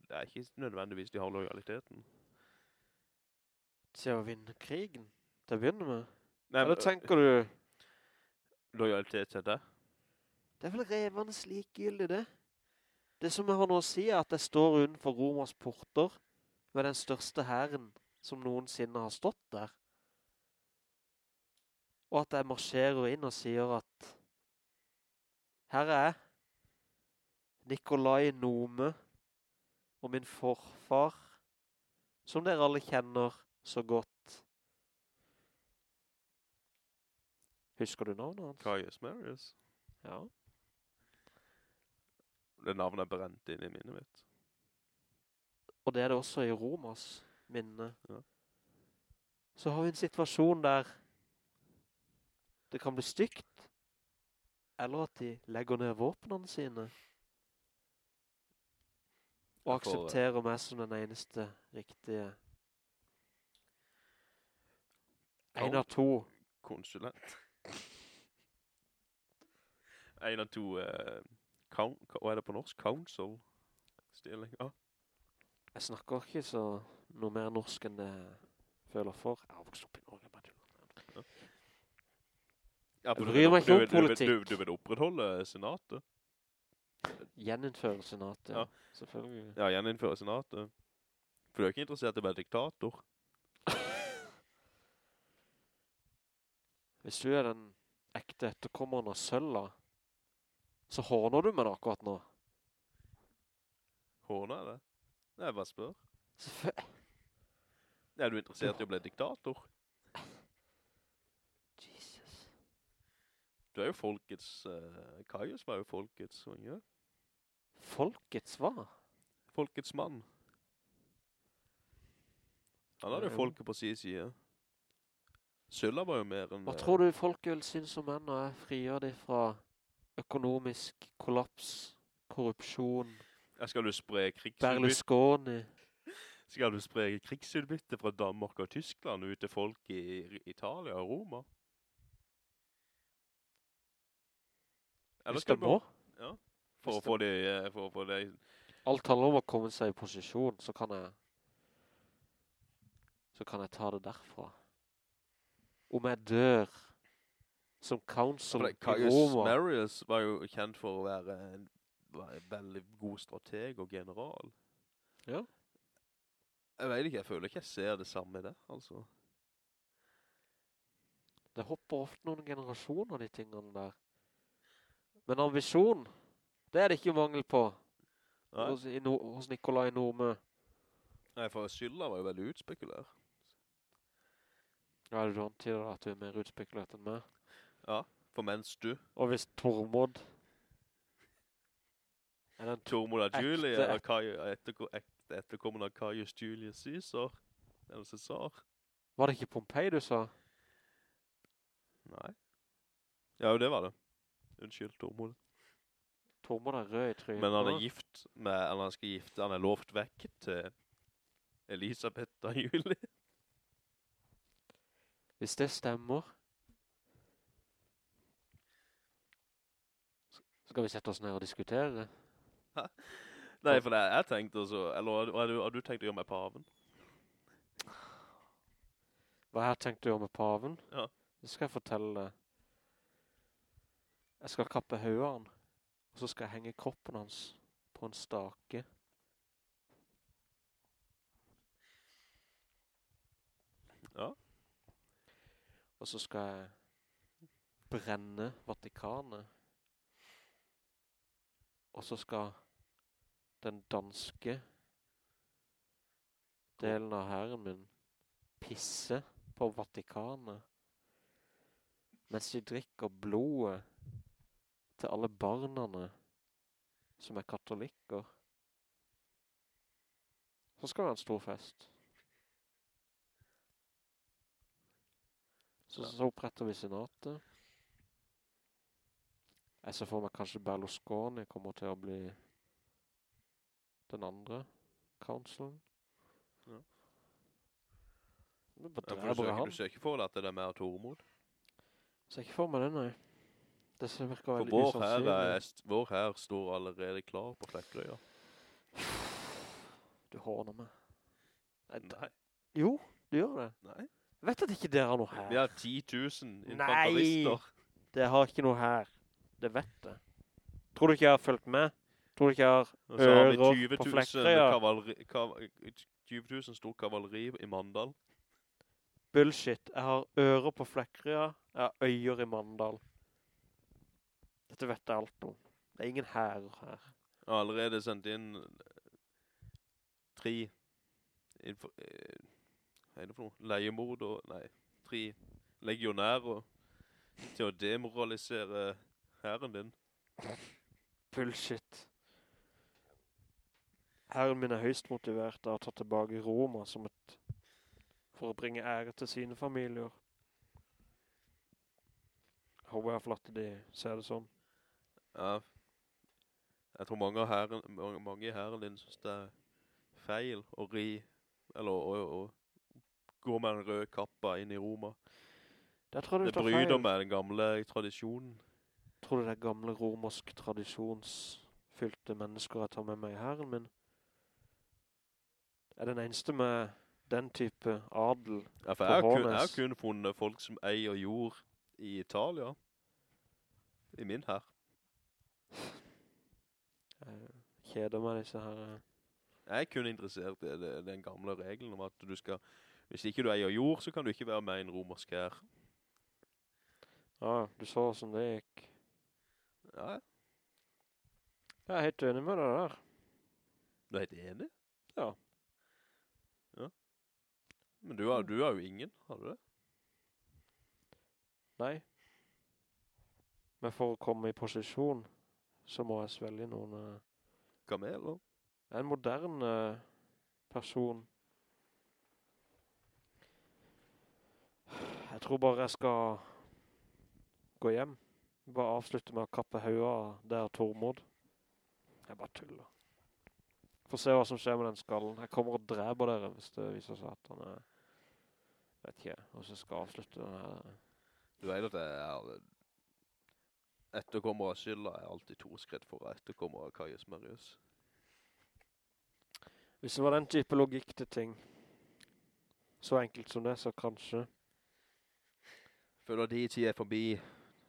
det er ikke nødvendigvis de har lojaliteten. Til å vinne krigen. Til å begynne med. Nei, Eller tenker du, lojalitet til det. det er vel revende likegyldig det. Det som jeg har nå å si er at jeg står utenfor Romers porter med den største herren som noensinne har stått der. Og at jeg marsjerer inn og sier at her er jeg, Nikolai Nome, og min forfar, som dere alle kjenner så godt. Husker du navnet hans? Caius Marius. Ja. Det navnet er brent inn i minnet mitt. Og det er det også i Romas minne. Ja. Så har vi en situasjon der det kan bli stygt, eller at de legger ned våpnene sine, og eh, aksepterer meg som den eneste riktige. En av to. Konsulent. En av to uh, count, hva er det på norsk? Council? Stilling. ah. Jeg snakker ikke så noe mer norsk enn det jeg føler for. Jeg har vokst opp i Norge, bare tull. Ja, Jeg bryr meg ikke om politikk du. Du, du vil opprettholde senatet? Gjeninnføre senatet, ja. Ja. Selvfølgelig. Ja, gjeninnføre senatet. For du er ikke interessert i å være diktator? Hvis du er den ekte etterkommeren av Sølla, så håner du meg akkurat nå. Håner jeg det? Nei, jeg bare spør. Er du interessert i å bli diktator? Jesus. Du er jo folkets... Uh, Kaius var jo folkets, det? Folkets hva? Folkets mann. Han hadde jo Jo. folket på sin side. Sylla var jo mer enn... Hva eh, tror du folk vil synes om menn når jeg frigjør dem fra økonomisk kollaps, korrupsjon, skal du spre krigsutbytte, Berlusconi? skal du spre krigsutbytte fra Danmark og Tyskland ut til folk i Italia og Roma? Eller skal du må. Ja, For å få det, eh, for å få det... Alt handler om å komme seg i posisjon, så kan jeg så kan jeg ta det derfra. Om jeg dør som counsel i Roma, Marius var jo kjent for å være en, en veldig god strateg og general. Ja. Jeg vet ikke, jeg føler ikke jeg ser det samme i det, altså. det hopper ofte noen generasjoner, de tingene der. Men ambisjon, det er det ikke mangel på hos, no, hos Nikolai Norme. Nei for Sylla var jo veldig utspekulær. Ja, er det sånn antyder at du er mer utspekulert enn meg. Ja, for mens du, Og hvis Tormod er den Tormod av Julie, eller etterkommende etter, etter av Caius Julius Caesar, eller Cesar? Var det ikke Pompei du sa? Nei. Ja, jo, det var det. Unnskyld, Tormod. Tormod er rød i trynet. Men han er gift med, eller han skal gifte, han er lovt vekk til Elisabeth av Julie. Hvis det stemmer, så skal vi sette oss ned og diskutere. Nei, for det jeg tenkte også, eller har du- har du, tenkt å gjøre meg paven? Hva jeg har tenkt å gjøre med paven? Ja. Det skal jeg fortelle. Jeg skal kappe høyeren, og så skal jeg henge kroppen hans på en stake. Ja. Og så skal jeg brenne Vatikanet. Og så skal den danske delen av herren min pisse på Vatikanet. mens de drikker blodet til alle barnene som er katolikker. Så skal det være en stor fest. Så, så oppretter vi senatet. Jeg ser for meg kanskje Berlusconi kommer til å bli den andre councillen. Ja. Ja, for du, ser, han. du ser ikke for deg at det er mer Tormod? Ser ikke for meg det, nei. Det virker veldig vår her, usannsynlig. er, vår her står allerede klar på Flekkerøya. Du håner meg. Nei, Nei, Jo, du gjør det. nei. Vet at ikke dere har noe her. Vi har 10 000 infanterister. Nei, Det har ikke noe her. Det vet jeg. Tror du ikke jeg har følt med? Tror du ikke jeg har ører har vi ører 20 på 000 Ja. Kavalri, kav, 20 000 stor kavaleri i Mandal. Bullshit. Jeg har ører på Flekkerøya. Jeg har øyer i Mandal. Dette vet jeg alt om. Det er ingen herrer her. Jeg har allerede sendt inn tre er det for noe? Leiemord og, nei, tre legionærer til å demoralisere herren din. Bullshit. Herren min er høyst motivert av å ta tilbake Roma som et, for å bringe ære til sine familier. Jeg håper fall at de ser det sånn. Ja, jeg tror mange, herren, mange, mange i herren din synes det er feil å ri, eller å, å, å gå med den røde kappa inn i Roma. Det bryter med den gamle tradisjonen. Tror du det er gamle romersk tradisjonsfylte mennesker jeg tar med meg i herren min? Er den eneste med den type adel Ja, På jeg Hånes? kun, jeg har kun funnet folk som eier jord i Italia. I min her. Jeg kjeder meg disse her Jeg er kun interessert i den gamle regelen om at du skal, hvis ikke du eier jord, så kan du ikke være med i en romersk her. Ja, du så som det gikk. Ja, Jeg er helt enig med deg der. du er helt enig? Ja. Ja. Men du har, du har jo ingen, har du det? Nei. Men for å komme i posisjon, så må jeg svelge noen... eh, Kameler? en moderne person. Jeg tror bare jeg skal gå hjem. Bare avslutte med å kappe høya der Tormod. Jeg bare tuller. Få se hva som skjer med den skallen. Jeg kommer og dreper dere hvis det viser seg at han er... Vet ikke, og så skal jeg avslutte den her... Du vet at jeg er... Etterkommer av skylda er alltid to skritt for å etterkommer av Kaius Marius. Hvis det var den type logikk til ting, så enkelt som det, så kanskje. Føler de tid er forbi.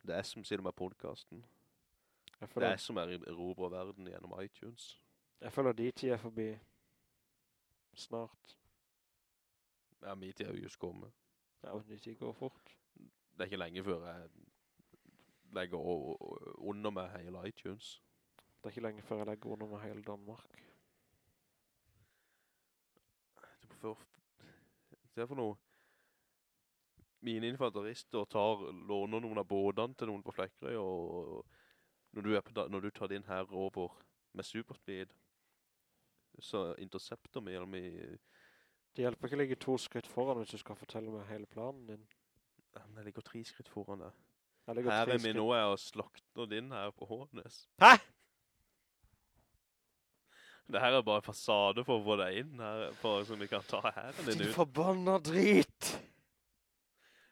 Det er som sitter med podcasten. Det er jeg som er i Robra verden gjennom iTunes. jeg føler de tid er forbi. Snart. Ja, min tid er jo just kommet. Ja, og de tid går fort. Det er ikke lenge før jeg legger under meg hele iTunes. Det er ikke lenge før jeg legger under meg hele Danmark. Det det er for noe mine infanterister tar, låner noen av bådene til noen på Flekkerøy, og, og når, du på, når du tar din her over med superspeed, så intercepter vi gjennom i, Det hjelper ikke å ligge to skritt foran hvis du skal fortelle meg hele planen din. Men jeg ligger tre skritt foran deg. Her er vi nå, er har slakter din her på Hånes. Hæ? Det her er bare fasade for å få deg inn her, for som vi kan ta herren din ut. Din forbannet forbanna drit!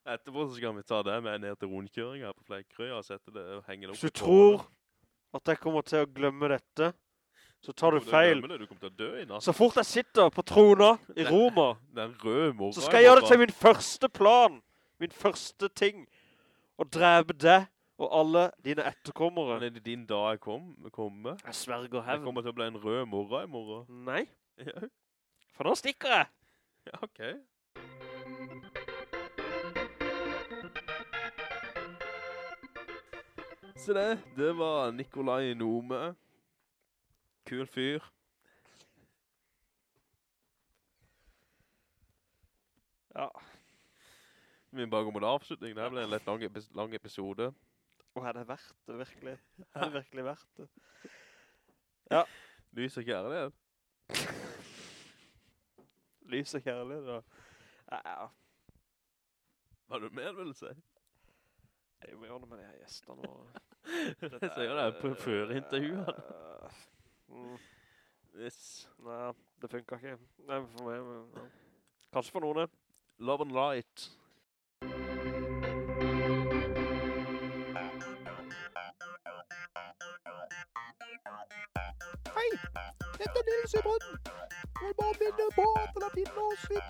Etterpå så skal vi ta det med ned til rundkjøring her på Fleikrøy og sette det og henge det opp. Hvis du tror at jeg kommer til å glemme dette, så tar du du feil. Det. Du kommer til å dø i natt. Så fort jeg sitter på trona i Roma, Den morgen. så skal jeg gjøre det til min første plan. Min første ting. Å drepe deg og alle dine etterkommere. Men er det din dag kom, kommer? Jeg sverger hevn. Jeg kommer til å bli en rød morgen i morgen. Nei, Ja, for nå stikker jeg. ja ok. Så det, det var Nikolai Nome. Kul fyr. Ja, Vi bare går mot avslutning. Det ble en litt lang, epis lang episode. Og er det verdt det, virkelig? Er det virkelig verdt det? Ja. Lys og kjærlighet. Lys og kjærlighet, da. Ja, ja. Hva du mer vil si? Jeg må gjøre det med de her gjestene nå. Jeg gjør det på førintervjuene. Mm, Yes. nei, det funker ikke. Nei, for meg, men, ja. Kanskje for noen. det. Love and light. Hei, dette er Nils i Brønnen. Jeg vil bare minne på at dere finner oss i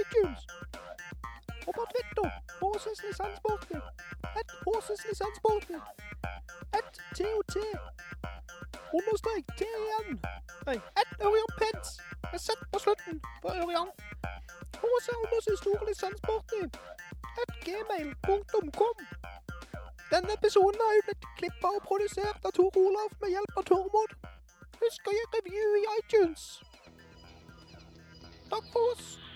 iTunes. Og på Twitter, Håses Lisensborten. Et Håses Lisensborten. Et TOT. Understrek T igjen. Nei, et Ørjan Peds. Med Z på slutten på Ørjan. HC Anders store lisensborten. Et gmail.com. Denne episoden har jo blitt klippet og produsert av Tor Olav med hjelp av Tormod. Husk å gi review i iTunes. Takk for oss.